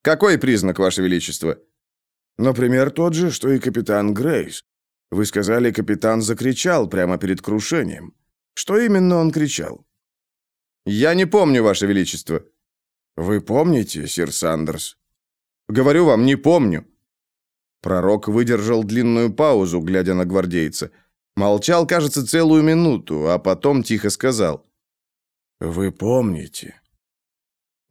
Какой признак, Ваше Величество? Например, тот же, что и капитан Грейс. Вы сказали, капитан закричал прямо перед крушением. Что именно он кричал? Я не помню, Ваше Величество. Вы помните, сир Сандерс? Говорю вам, не помню. Пророк выдержал длинную паузу, глядя на гвардейца. Молчал, кажется, целую минуту, а потом тихо сказал. «Вы помните?»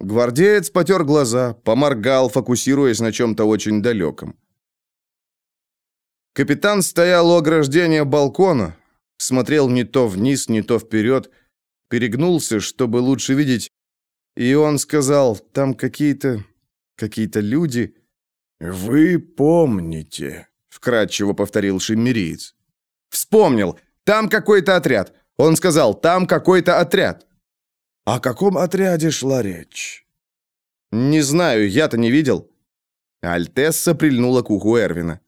Гвардеец потер глаза, поморгал, фокусируясь на чем-то очень далеком. Капитан стоял у ограждения балкона, смотрел не то вниз, не то вперед, перегнулся, чтобы лучше видеть, и он сказал, там какие-то... какие-то люди... «Вы помните», — вкратчиво повторил шиммериец. Вспомнил. Там какой-то отряд. Он сказал, там какой-то отряд. О каком отряде шла речь? Не знаю, я-то не видел. Альтесса прильнула к уху Эрвина.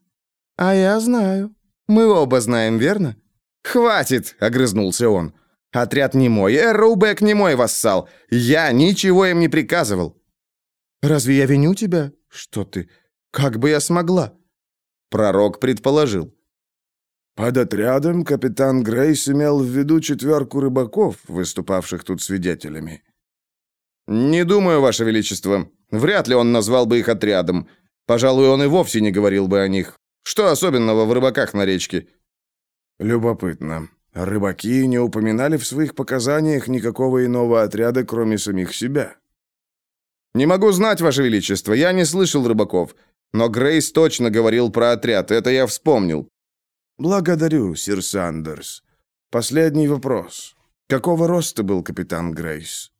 А я знаю. Мы оба знаем, верно? Хватит, огрызнулся он. Отряд не мой, Эрроубек не мой вассал. Я ничего им не приказывал. Разве я виню тебя? Что ты? Как бы я смогла? Пророк предположил. Под отрядом капитан Грейс имел в виду четверку рыбаков, выступавших тут свидетелями. «Не думаю, Ваше Величество. Вряд ли он назвал бы их отрядом. Пожалуй, он и вовсе не говорил бы о них. Что особенного в рыбаках на речке?» «Любопытно. Рыбаки не упоминали в своих показаниях никакого иного отряда, кроме самих себя». «Не могу знать, Ваше Величество. Я не слышал рыбаков. Но Грейс точно говорил про отряд. Это я вспомнил. «Благодарю, сир Сандерс. Последний вопрос. Какого роста был капитан Грейс?»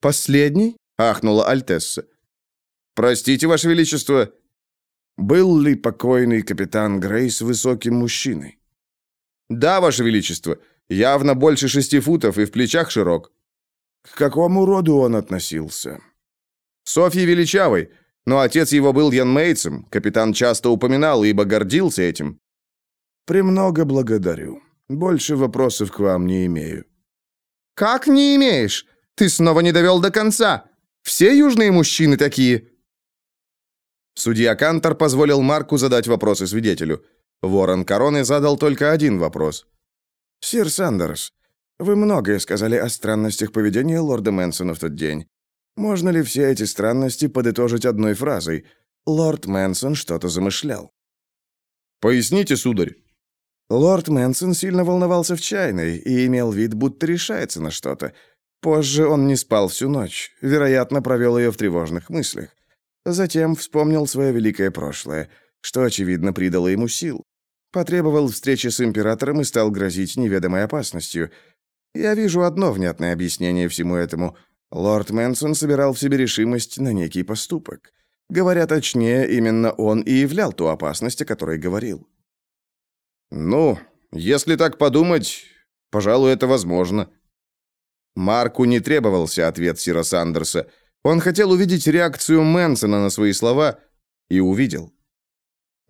«Последний?» — ахнула Альтесса. «Простите, Ваше Величество». «Был ли покойный капитан Грейс высоким мужчиной?» «Да, Ваше Величество. Явно больше шести футов и в плечах широк». «К какому роду он относился?» «Софье Величавой. Но отец его был Ян Мейтсом. Капитан часто упоминал, ибо гордился этим». «Премного благодарю. Больше вопросов к вам не имею». «Как не имеешь? Ты снова не довел до конца. Все южные мужчины такие». Судья Кантор позволил Марку задать вопросы свидетелю. Ворон Короны задал только один вопрос. «Сир Сандерс, вы многое сказали о странностях поведения лорда Мэнсона в тот день. Можно ли все эти странности подытожить одной фразой? Лорд Мэнсон что-то замышлял». «Поясните, сударь». Лорд Мэнсон сильно волновался в чайной и имел вид, будто решается на что-то. Позже он не спал всю ночь, вероятно, провел ее в тревожных мыслях. Затем вспомнил свое великое прошлое, что, очевидно, придало ему сил. Потребовал встречи с императором и стал грозить неведомой опасностью. Я вижу одно внятное объяснение всему этому. Лорд Мэнсон собирал в себе решимость на некий поступок. Говоря точнее, именно он и являл ту опасность, о которой говорил. «Ну, если так подумать, пожалуй, это возможно». Марку не требовался ответ Сира Сандерса. Он хотел увидеть реакцию Мэнсона на свои слова и увидел.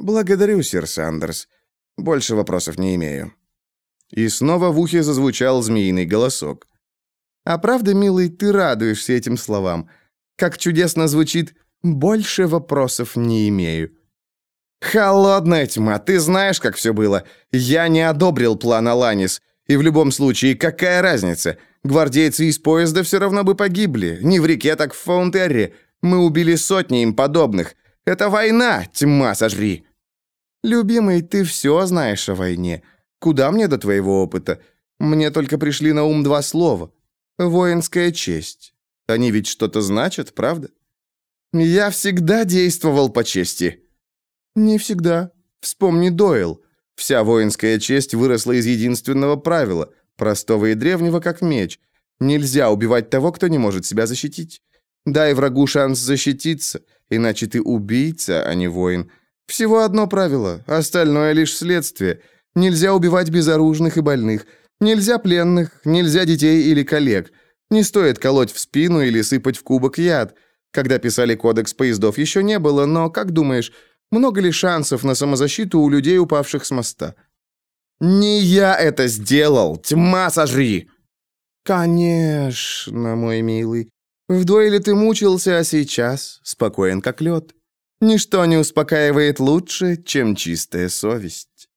«Благодарю, сир Сандерс. Больше вопросов не имею». И снова в ухе зазвучал змеиный голосок. «А правда, милый, ты радуешься этим словам? Как чудесно звучит «больше вопросов не имею». «Холодная тьма, ты знаешь, как все было. Я не одобрил план Аланис. И в любом случае, какая разница? Гвардейцы из поезда все равно бы погибли. Не в реке, так в Фаунтерре. Мы убили сотни им подобных. Это война, тьма сожри!» «Любимый, ты все знаешь о войне. Куда мне до твоего опыта? Мне только пришли на ум два слова. Воинская честь. Они ведь что-то значат, правда?» «Я всегда действовал по чести». «Не всегда. Вспомни Дойл. Вся воинская честь выросла из единственного правила, простого и древнего, как меч. Нельзя убивать того, кто не может себя защитить. Дай врагу шанс защититься, иначе ты убийца, а не воин. Всего одно правило, остальное лишь следствие. Нельзя убивать безоружных и больных. Нельзя пленных, нельзя детей или коллег. Не стоит колоть в спину или сыпать в кубок яд. Когда писали кодекс поездов, еще не было, но, как думаешь, много ли шансов на самозащиту у людей, упавших с моста? «Не я это сделал! Тьма сожри!» «Конечно, мой милый. В дуэли ты мучился, а сейчас спокоен как лед. Ничто не успокаивает лучше, чем чистая совесть.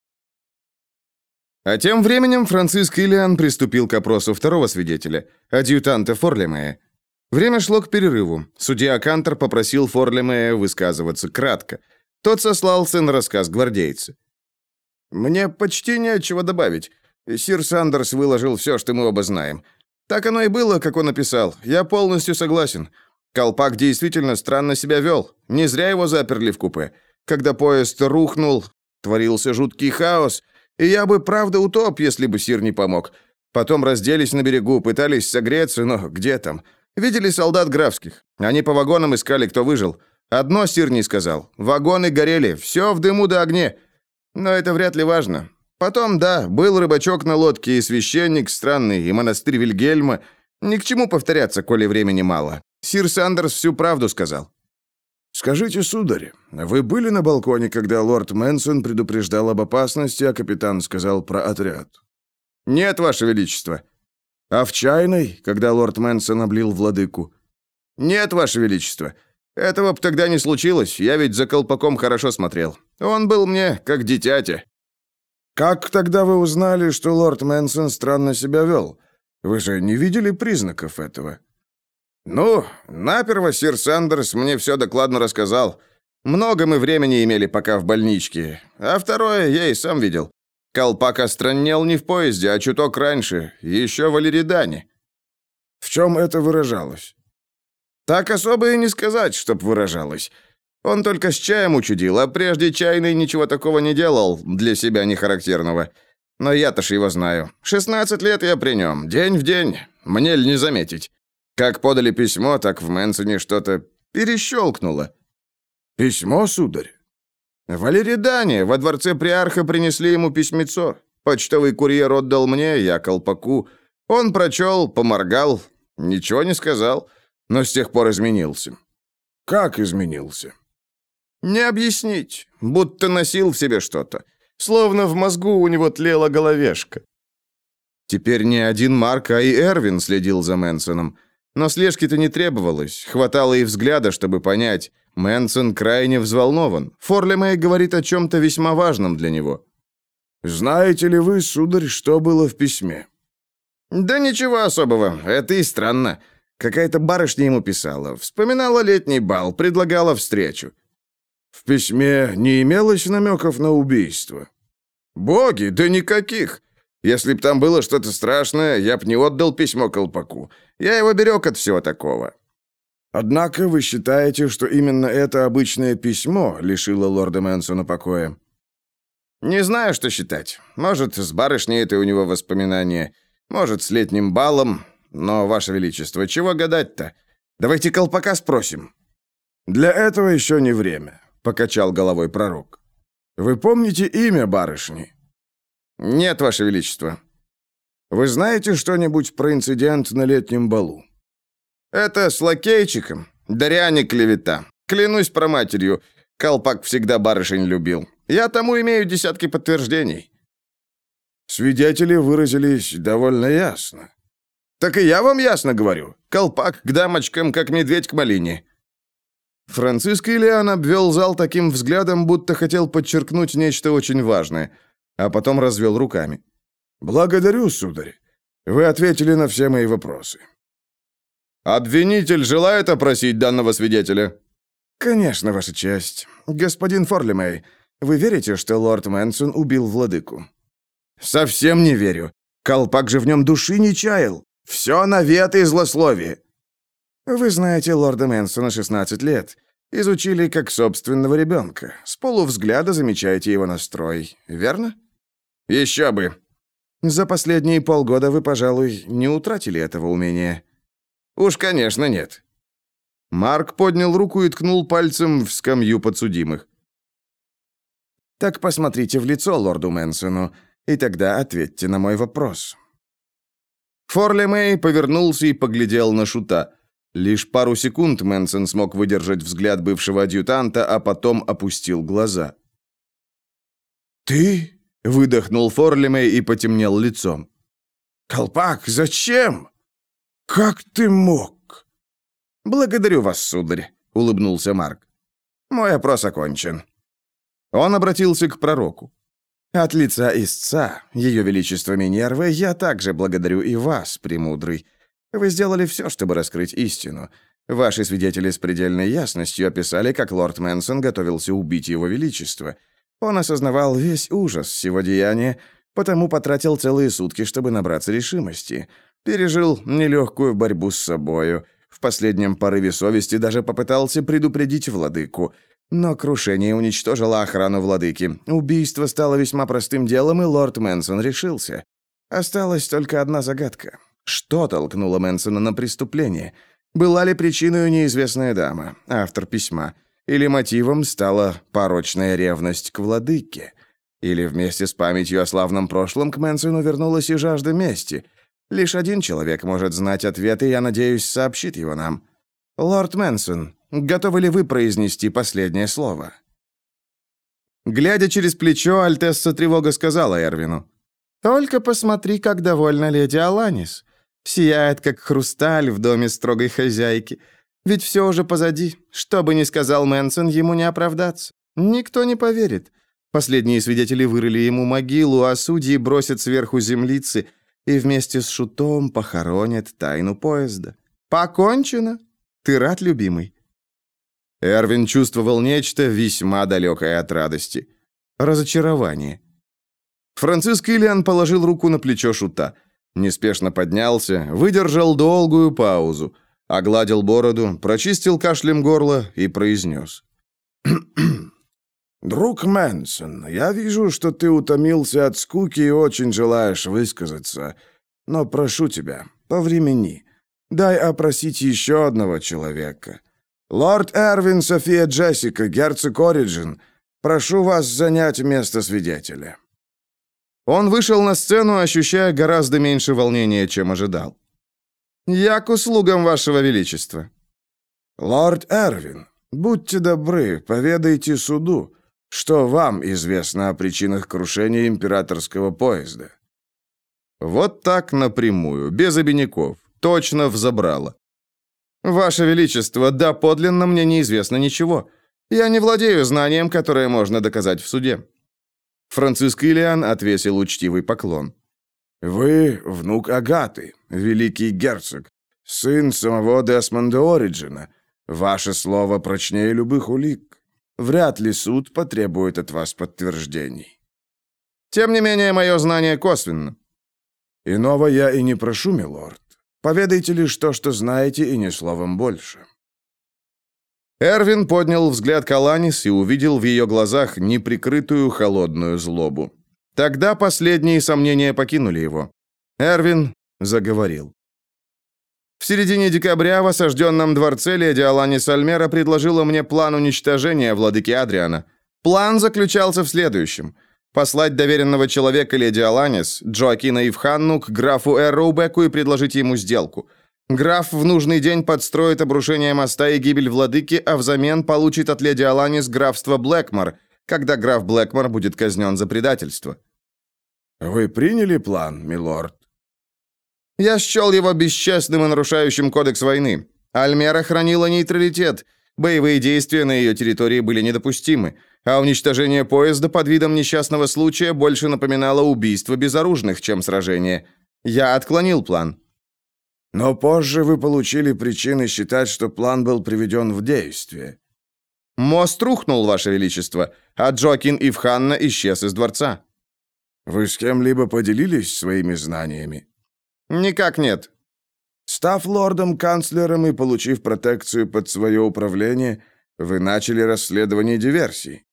А тем временем Франциск Иллиан приступил к опросу второго свидетеля, адъютанта Форлемея. Время шло к перерыву. Судья Кантер попросил Форлемея высказываться кратко. Тот сослался на рассказ гвардейца. «Мне почти нечего добавить. Сир Сандерс выложил все, что мы оба знаем. Так оно и было, как он написал. Я полностью согласен. Колпак действительно странно себя вел. Не зря его заперли в купе. Когда поезд рухнул, творился жуткий хаос, и я бы правда утоп, если бы Сир не помог. Потом разделись на берегу, пытались согреться, но где там? Видели солдат графских. Они по вагонам искали, кто выжил. Одно Сир не сказал. Вагоны горели, все в дыму да огне. Но это вряд ли важно. Потом, да, был рыбачок на лодке и священник странный, и монастырь Вильгельма. Ни к чему повторяться, коли времени мало. Сир Сандерс всю правду сказал. «Скажите, сударь, вы были на балконе, когда лорд Мэнсон предупреждал об опасности, а капитан сказал про отряд?» «Нет, ваше величество». «А в чайной, когда лорд Мэнсон облил владыку?» «Нет, ваше величество. Этого бы тогда не случилось, я ведь за колпаком хорошо смотрел. Он был мне как дитятя». «Как тогда вы узнали, что лорд Мэнсон странно себя вел? Вы же не видели признаков этого?» «Ну, наперво сир Сандерс мне все докладно рассказал. Много мы времени имели пока в больничке. А второе я и сам видел. Колпак остраннел не в поезде, а чуток раньше, еще в Алеридане». «В чем это выражалось?» «Так особо и не сказать, чтоб выражалось. Он только с чаем учудил, а прежде чайный ничего такого не делал, для себя нехарактерного. Но я-то ж его знаю. 16 лет я при нем, день в день. Мне ли не заметить?» Как подали письмо, так в Мэнсоне что-то перещелкнуло. «Письмо, сударь?» «В Алеридане, во дворце приарха принесли ему письмецо. Почтовый курьер отдал мне, я колпаку. Он прочел, поморгал, ничего не сказал, но с тех пор изменился». «Как изменился?» «Не объяснить, будто носил в себе что-то. словно в мозгу у него тлела головешка. Теперь не один Марк, а и Эрвин следил за Мэнсоном. Но слежки-то не требовалось, хватало и взгляда, чтобы понять. Мэнсон крайне взволнован. Форли Мэй говорит о чем-то весьма важном для него. «Знаете ли вы, сударь, что было в письме?» «Да ничего особого, это и странно. Какая-то барышня ему писала, вспоминала летний бал, предлагала встречу». «В письме не имелось намеков на убийство?» «Боги, да никаких. Если б там было что-то страшное, я б не отдал письмо колпаку. Я его берег от всего такого». «Однако вы считаете, что именно это обычное письмо лишило лорда Мэнсона покоя?» «Не знаю, что считать. Может, с барышней это у него воспоминания, может, с летним балом. Но, Ваше Величество, чего гадать-то? Давайте колпака спросим». «Для этого еще не время», — покачал головой пророк. «Вы помните имя барышни?» «Нет, Ваше Величество». «Вы знаете что-нибудь про инцидент на летнем балу?» «Это с лакейчиком. Даряне клевета. Клянусь про матерью. Колпак всегда барышень любил. Я тому имею десятки подтверждений». «Свидетели выразились довольно ясно». «Так и я вам ясно говорю. Колпак к дамочкам, как медведь к малине». Франциск Ильян обвел зал таким взглядом, будто хотел подчеркнуть нечто очень важное – а потом развел руками. «Благодарю, сударь. Вы ответили на все мои вопросы». «Обвинитель желает опросить данного свидетеля?» «Конечно, Ваша честь. Господин Форлимей, вы верите, что лорд Мэнсон убил владыку?» «Совсем не верю. Колпак же в нем души не чаял. Все навет и злословие». «Вы знаете лорда Мэнсона 16 лет. Изучили как собственного ребенка. С полувзгляда замечаете его настрой, верно?» «Еще бы!» «За последние полгода вы, пожалуй, не утратили этого умения». «Уж, конечно, нет». Марк поднял руку и ткнул пальцем в скамью подсудимых. «Так посмотрите в лицо лорду Мэнсону, и тогда ответьте на мой вопрос». Форли Мэй повернулся и поглядел на Шута. Лишь пару секунд Мэнсон смог выдержать взгляд бывшего адъютанта, а потом опустил глаза. «Ты?» Выдохнул Форлимей и потемнел лицом. «Колпак, зачем? Как ты мог?» «Благодарю вас, сударь», — улыбнулся Марк. «Мой опрос окончен». Он обратился к пророку. «От лица истца, Ее Величество Минервы, я также благодарю и вас, Премудрый. Вы сделали все, чтобы раскрыть истину. Ваши свидетели с предельной ясностью описали, как лорд Мэнсон готовился убить Его Величество». Он осознавал весь ужас всего деяния, потому потратил целые сутки, чтобы набраться решимости. Пережил нелегкую борьбу с собою. В последнем порыве совести даже попытался предупредить владыку. Но крушение уничтожило охрану владыки. Убийство стало весьма простым делом, и лорд Мэнсон решился. Осталась только одна загадка. Что толкнуло Мэнсона на преступление? Была ли причиной неизвестная дама, автор письма? Или мотивом стала порочная ревность к владыке? Или вместе с памятью о славном прошлом к Мэнсону вернулась и жажда мести? Лишь один человек может знать ответ, и я надеюсь, сообщит его нам. Лорд Мэнсон, готовы ли вы произнести последнее слово?» Глядя через плечо, Альтесса тревога сказала Эрвину. «Только посмотри, как довольна леди Аланис. Сияет, как хрусталь в доме строгой хозяйки. Ведь все уже позади. Что бы ни сказал Мэнсон, ему не оправдаться. Никто не поверит. Последние свидетели вырыли ему могилу, а судьи бросят сверху землицы и вместе с шутом похоронят тайну поезда. Покончено. Ты рад, любимый?» Эрвин чувствовал нечто весьма далекое от радости. Разочарование. Франциск Ильян положил руку на плечо шута. Неспешно поднялся, выдержал долгую паузу огладил бороду, прочистил кашлем горло и произнес. «Друг Мэнсон, я вижу, что ты утомился от скуки и очень желаешь высказаться. Но прошу тебя, повремени. Дай опросить еще одного человека. Лорд Эрвин, София Джессика, герцог Ориджин, прошу вас занять место свидетеля». Он вышел на сцену, ощущая гораздо меньше волнения, чем ожидал. «Я к услугам вашего величества». «Лорд Эрвин, будьте добры, поведайте суду, Что вам известно о причинах крушения императорского поезда? Вот так напрямую, без обиняков. Точно взобрало. Ваше величество, да подлинно мне неизвестно ничего. Я не владею знанием, которое можно доказать в суде. Франциск Ильян отвесил учтивый поклон. Вы внук Агаты, великий герцог, сын самого Десмонда Ориджина. Ваше слово прочнее любых улик. Вряд ли суд потребует от вас подтверждений. Тем не менее, мое знание косвенно. Иного я и не прошу, милорд. Поведайте лишь то, что знаете, и ни словом больше. Эрвин поднял взгляд к Аланис и увидел в ее глазах неприкрытую холодную злобу. Тогда последние сомнения покинули его. Эрвин заговорил. В середине декабря в осажденном дворце леди Алани Сальмера предложила мне план уничтожения владыки Адриана. План заключался в следующем. Послать доверенного человека леди Аланис, Джоакина Ивханну, к графу Эрроубеку и предложить ему сделку. Граф в нужный день подстроит обрушение моста и гибель владыки, а взамен получит от леди Аланис графство Блэкмор, когда граф Блэкмор будет казнен за предательство. «Вы приняли план, милорд?» Я счел его бесчестным и нарушающим кодекс войны. Альмера хранила нейтралитет. Боевые действия на ее территории были недопустимы, а уничтожение поезда под видом несчастного случая больше напоминало убийство безоружных, чем сражение. Я отклонил план. Но позже вы получили причины считать, что план был приведен в действие. Мост рухнул, Ваше Величество, а Джокин Ивханна исчез из дворца. Вы с кем-либо поделились своими знаниями? Никак нет. Став лордом-канцлером и получив протекцию под свое управление, вы начали расследование диверсий.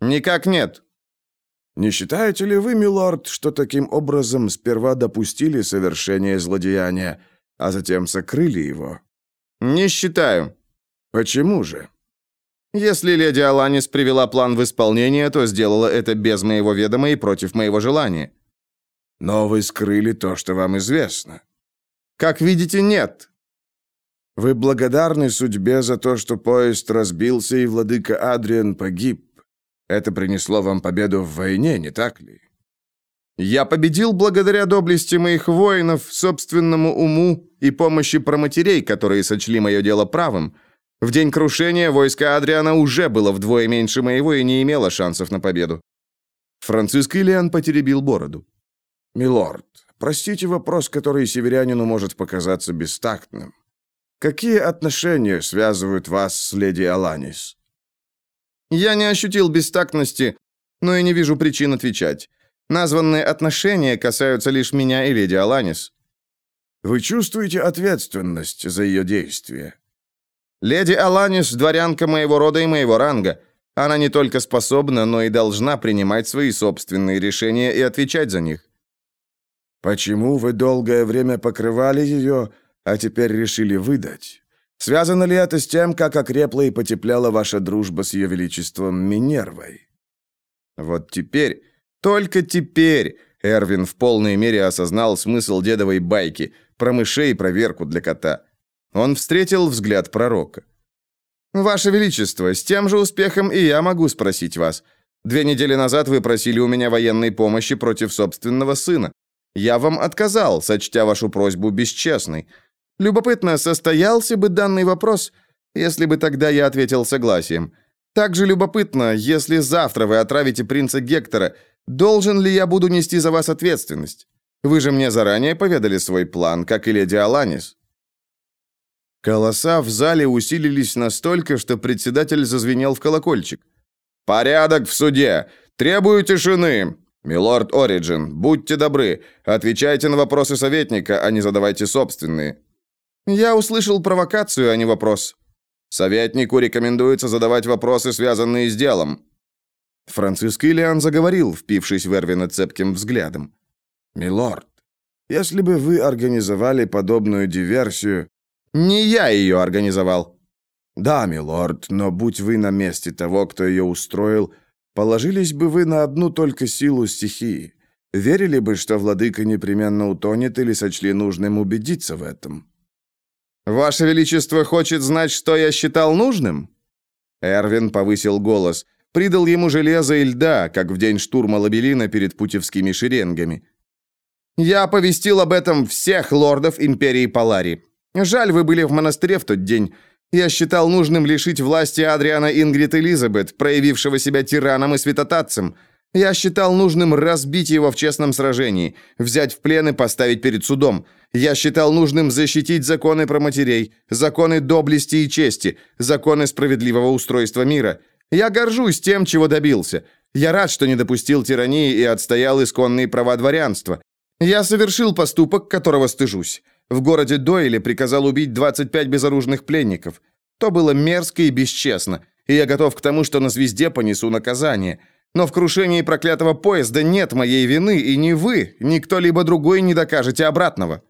Никак нет. Не считаете ли вы, милорд, что таким образом сперва допустили совершение злодеяния, а затем сокрыли его? Не считаю. Почему же? Если леди Аланис привела план в исполнение, то сделала это без моего ведома и против моего желания. Но вы скрыли то, что вам известно. Как видите, нет. Вы благодарны судьбе за то, что поезд разбился и владыка Адриан погиб. Это принесло вам победу в войне, не так ли? Я победил благодаря доблести моих воинов, собственному уму и помощи проматерей, которые сочли мое дело правым. В день крушения войско Адриана уже было вдвое меньше моего и не имело шансов на победу. Франциск Ильян потеребил бороду. «Милорд, простите вопрос, который северянину может показаться бестактным. Какие отношения связывают вас с леди Аланис?» «Я не ощутил бестактности, но и не вижу причин отвечать. Названные отношения касаются лишь меня и леди Аланис». «Вы чувствуете ответственность за ее действия?» «Леди Аланис – дворянка моего рода и моего ранга. Она не только способна, но и должна принимать свои собственные решения и отвечать за них. Почему вы долгое время покрывали ее, а теперь решили выдать? Связано ли это с тем, как окрепла и потепляла ваша дружба с ее величеством Минервой? Вот теперь, только теперь Эрвин в полной мере осознал смысл дедовой байки про мышей и проверку для кота. Он встретил взгляд пророка. «Ваше Величество, с тем же успехом и я могу спросить вас. Две недели назад вы просили у меня военной помощи против собственного сына. Я вам отказал, сочтя вашу просьбу бесчестной. Любопытно, состоялся бы данный вопрос, если бы тогда я ответил согласием. Также любопытно, если завтра вы отравите принца Гектора, должен ли я буду нести за вас ответственность? Вы же мне заранее поведали свой план, как и леди Аланис. Голоса в зале усилились настолько, что председатель зазвенел в колокольчик. «Порядок в суде! Требую тишины! «Милорд Ориджин, будьте добры, отвечайте на вопросы советника, а не задавайте собственные». «Я услышал провокацию, а не вопрос». «Советнику рекомендуется задавать вопросы, связанные с делом». Франциск Ильян заговорил, впившись в Эрвина цепким взглядом. «Милорд, если бы вы организовали подобную диверсию...» «Не я ее организовал». «Да, милорд, но будь вы на месте того, кто ее устроил, Положились бы вы на одну только силу стихии? Верили бы, что владыка непременно утонет или сочли нужным убедиться в этом? Ваше величество хочет знать, что я считал нужным? Эрвин повысил голос. придал ему железа и льда, как в день штурма Лабелина перед путевскими шеренгами. «Я оповестил об этом всех лордов империи Палари. Жаль, вы были в монастыре в тот день. Я считал нужным лишить власти Адриана Ингрид Элизабет, проявившего себя тираном и святотатцем. Я считал нужным разбить его в честном сражении, взять в плен и поставить перед судом. Я считал нужным защитить законы про матерей, законы доблести и чести, законы справедливого устройства мира. Я горжусь тем, чего добился. Я рад, что не допустил тирании и отстоял исконные права дворянства. Я совершил поступок, которого стыжусь. В городе Дойле приказал убить 25 безоружных пленников. То было мерзко и бесчестно, и я готов к тому, что на звезде понесу наказание. Но в крушении проклятого поезда нет моей вины, и ни вы, ни кто-либо другой не докажете обратного».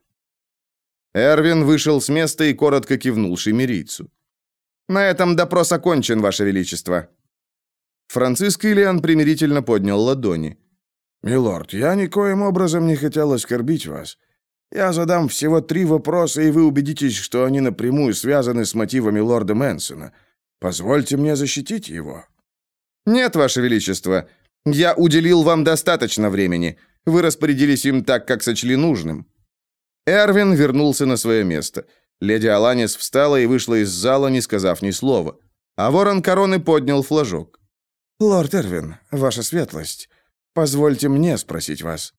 Эрвин вышел с места и коротко кивнул шемерийцу. «На этом допрос окончен, Ваше Величество». Франциск Ильян примирительно поднял ладони. «Милорд, я никоим образом не хотел оскорбить вас. Я задам всего три вопроса, и вы убедитесь, что они напрямую связаны с мотивами лорда Мэнсона. Позвольте мне защитить его». «Нет, Ваше Величество. Я уделил вам достаточно времени. Вы распорядились им так, как сочли нужным». Эрвин вернулся на свое место. Леди Аланис встала и вышла из зала, не сказав ни слова. А ворон короны поднял флажок. «Лорд Эрвин, ваша светлость, позвольте мне спросить вас».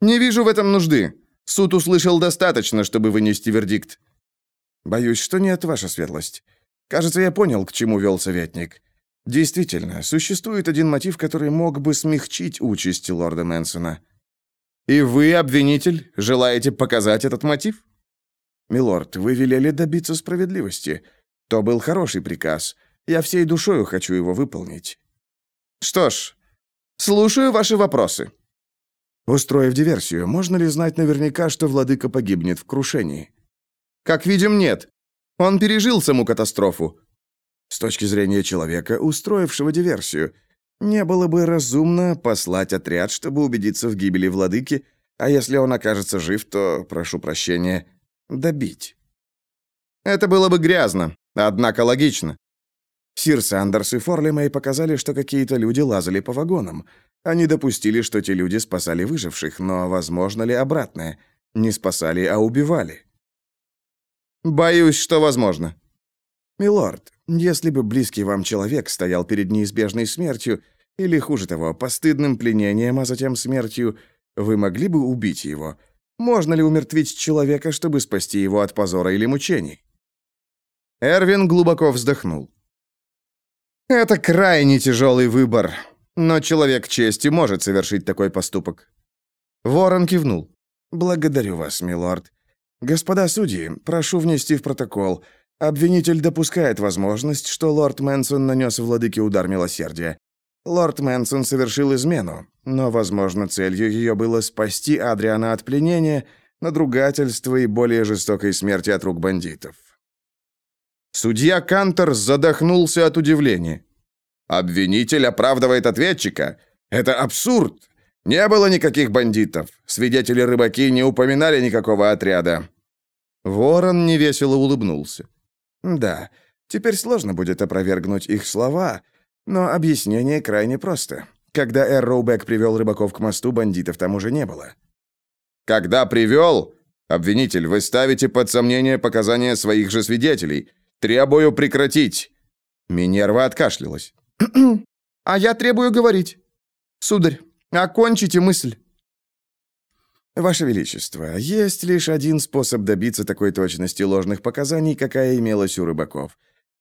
«Не вижу в этом нужды. Суд услышал достаточно, чтобы вынести вердикт». «Боюсь, что нет, ваша светлость. Кажется, я понял, к чему вел советник. Действительно, существует один мотив, который мог бы смягчить участь лорда Мэнсона». «И вы, обвинитель, желаете показать этот мотив?» «Милорд, вы велели добиться справедливости. То был хороший приказ. Я всей душою хочу его выполнить». «Что ж, слушаю ваши вопросы». Устроив диверсию, можно ли знать наверняка, что владыка погибнет в крушении? Как видим, нет. Он пережил саму катастрофу. С точки зрения человека, устроившего диверсию, не было бы разумно послать отряд, чтобы убедиться в гибели владыки, а если он окажется жив, то, прошу прощения, добить. Это было бы грязно, однако логично. Сир Сандерс и Форлимей показали, что какие-то люди лазали по вагонам. Они допустили, что те люди спасали выживших, но возможно ли обратное? Не спасали, а убивали. Боюсь, что возможно. Милорд, если бы близкий вам человек стоял перед неизбежной смертью, или, хуже того, постыдным пленением, а затем смертью, вы могли бы убить его? Можно ли умертвить человека, чтобы спасти его от позора или мучений? Эрвин глубоко вздохнул. Это крайне тяжелый выбор. Но человек чести может совершить такой поступок. Ворон кивнул. Благодарю вас, милорд. Господа судьи, прошу внести в протокол. Обвинитель допускает возможность, что лорд Мэнсон нанес владыке удар милосердия. Лорд Мэнсон совершил измену, но, возможно, целью ее было спасти Адриана от пленения, надругательства и более жестокой смерти от рук бандитов. Судья Кантор задохнулся от удивления. Обвинитель оправдывает ответчика. Это абсурд. Не было никаких бандитов. Свидетели-рыбаки не упоминали никакого отряда. Ворон невесело улыбнулся. Да, теперь сложно будет опровергнуть их слова, но объяснение крайне просто. Когда Эр Роубек привел рыбаков к мосту, бандитов там уже не было. Когда привел? Обвинитель, вы ставите под сомнение показания своих же свидетелей. Требую прекратить. Минерва откашлялась. «А я требую говорить. Сударь, окончите мысль». «Ваше Величество, есть лишь один способ добиться такой точности ложных показаний, какая имелась у рыбаков.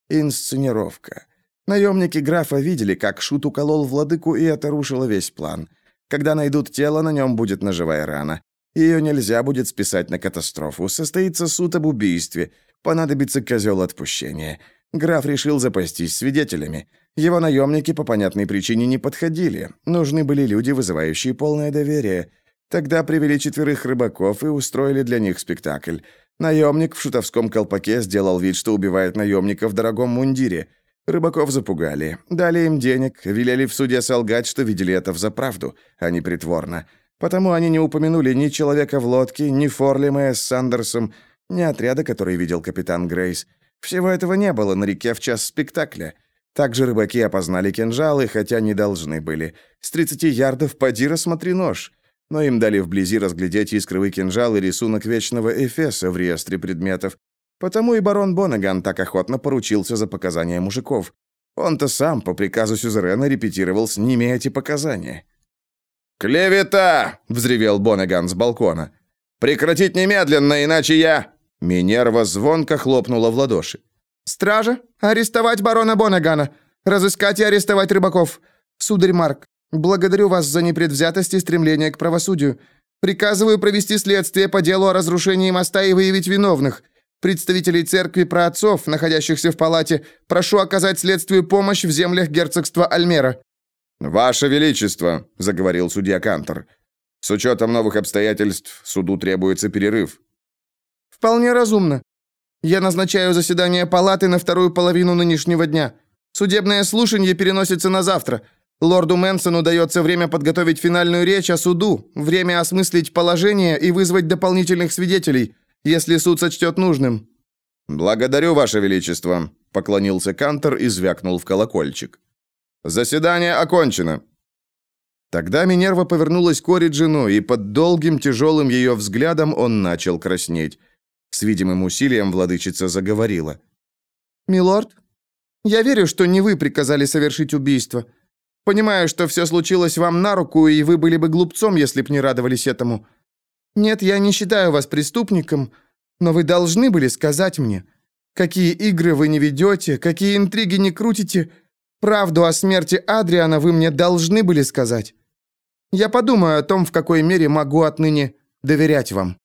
Инсценировка. Наемники графа видели, как Шут уколол владыку, и это рушило весь план. Когда найдут тело, на нем будет ножевая рана. Ее нельзя будет списать на катастрофу. Состоится суд об убийстве. Понадобится козел отпущения. Граф решил запастись свидетелями. Его наемники по понятной причине не подходили. Нужны были люди, вызывающие полное доверие. Тогда привели четверых рыбаков и устроили для них спектакль. Наемник в шутовском колпаке сделал вид, что убивает наемника в дорогом мундире. Рыбаков запугали, дали им денег, велели в суде солгать, что видели это взаправду, а не притворно. Потому они не упомянули ни человека в лодке, ни Форлима с Сандерсом, ни отряда, который видел капитан Грейс. Всего этого не было на реке в час спектакля. Также рыбаки опознали кинжалы, хотя не должны были. С 30 ярдов поди рассмотри нож. Но им дали вблизи разглядеть искровый кинжал и рисунок вечного Эфеса в реестре предметов. Потому и барон Бонаган так охотно поручился за показания мужиков. Он-то сам по приказу сюзерена репетировал с ними эти показания. «Клевета!» — взревел Бонаган с балкона. «Прекратить немедленно, иначе я...» Минерва звонко хлопнула в ладоши. «Стража, арестовать барона Бонагана, разыскать и арестовать рыбаков. Сударь Марк, благодарю вас за непредвзятость и стремление к правосудию. Приказываю провести следствие по делу о разрушении моста и выявить виновных. Представителей церкви праотцов, находящихся в палате, прошу оказать следствию помощь в землях герцогства Альмера». «Ваше Величество», — заговорил судья Кантор, — «с учетом новых обстоятельств суду требуется перерыв». «Вполне разумно. Я назначаю заседание палаты на вторую половину нынешнего дня. Судебное слушание переносится на завтра. Лорду Мэнсону дается время подготовить финальную речь о суду, время осмыслить положение и вызвать дополнительных свидетелей, если суд сочтет нужным». «Благодарю, Ваше Величество», — поклонился Кантор и звякнул в колокольчик. «Заседание окончено». Тогда Минерва повернулась к Ориджину, и под долгим тяжелым ее взглядом он начал краснеть. С видимым усилием владычица заговорила. «Милорд, я верю, что не вы приказали совершить убийство. Понимаю, что все случилось вам на руку, и вы были бы глупцом, если б не радовались этому. Нет, я не считаю вас преступником, но вы должны были сказать мне, какие игры вы не ведете, какие интриги не крутите. Правду о смерти Адриана вы мне должны были сказать. Я подумаю о том, в какой мере могу отныне доверять вам».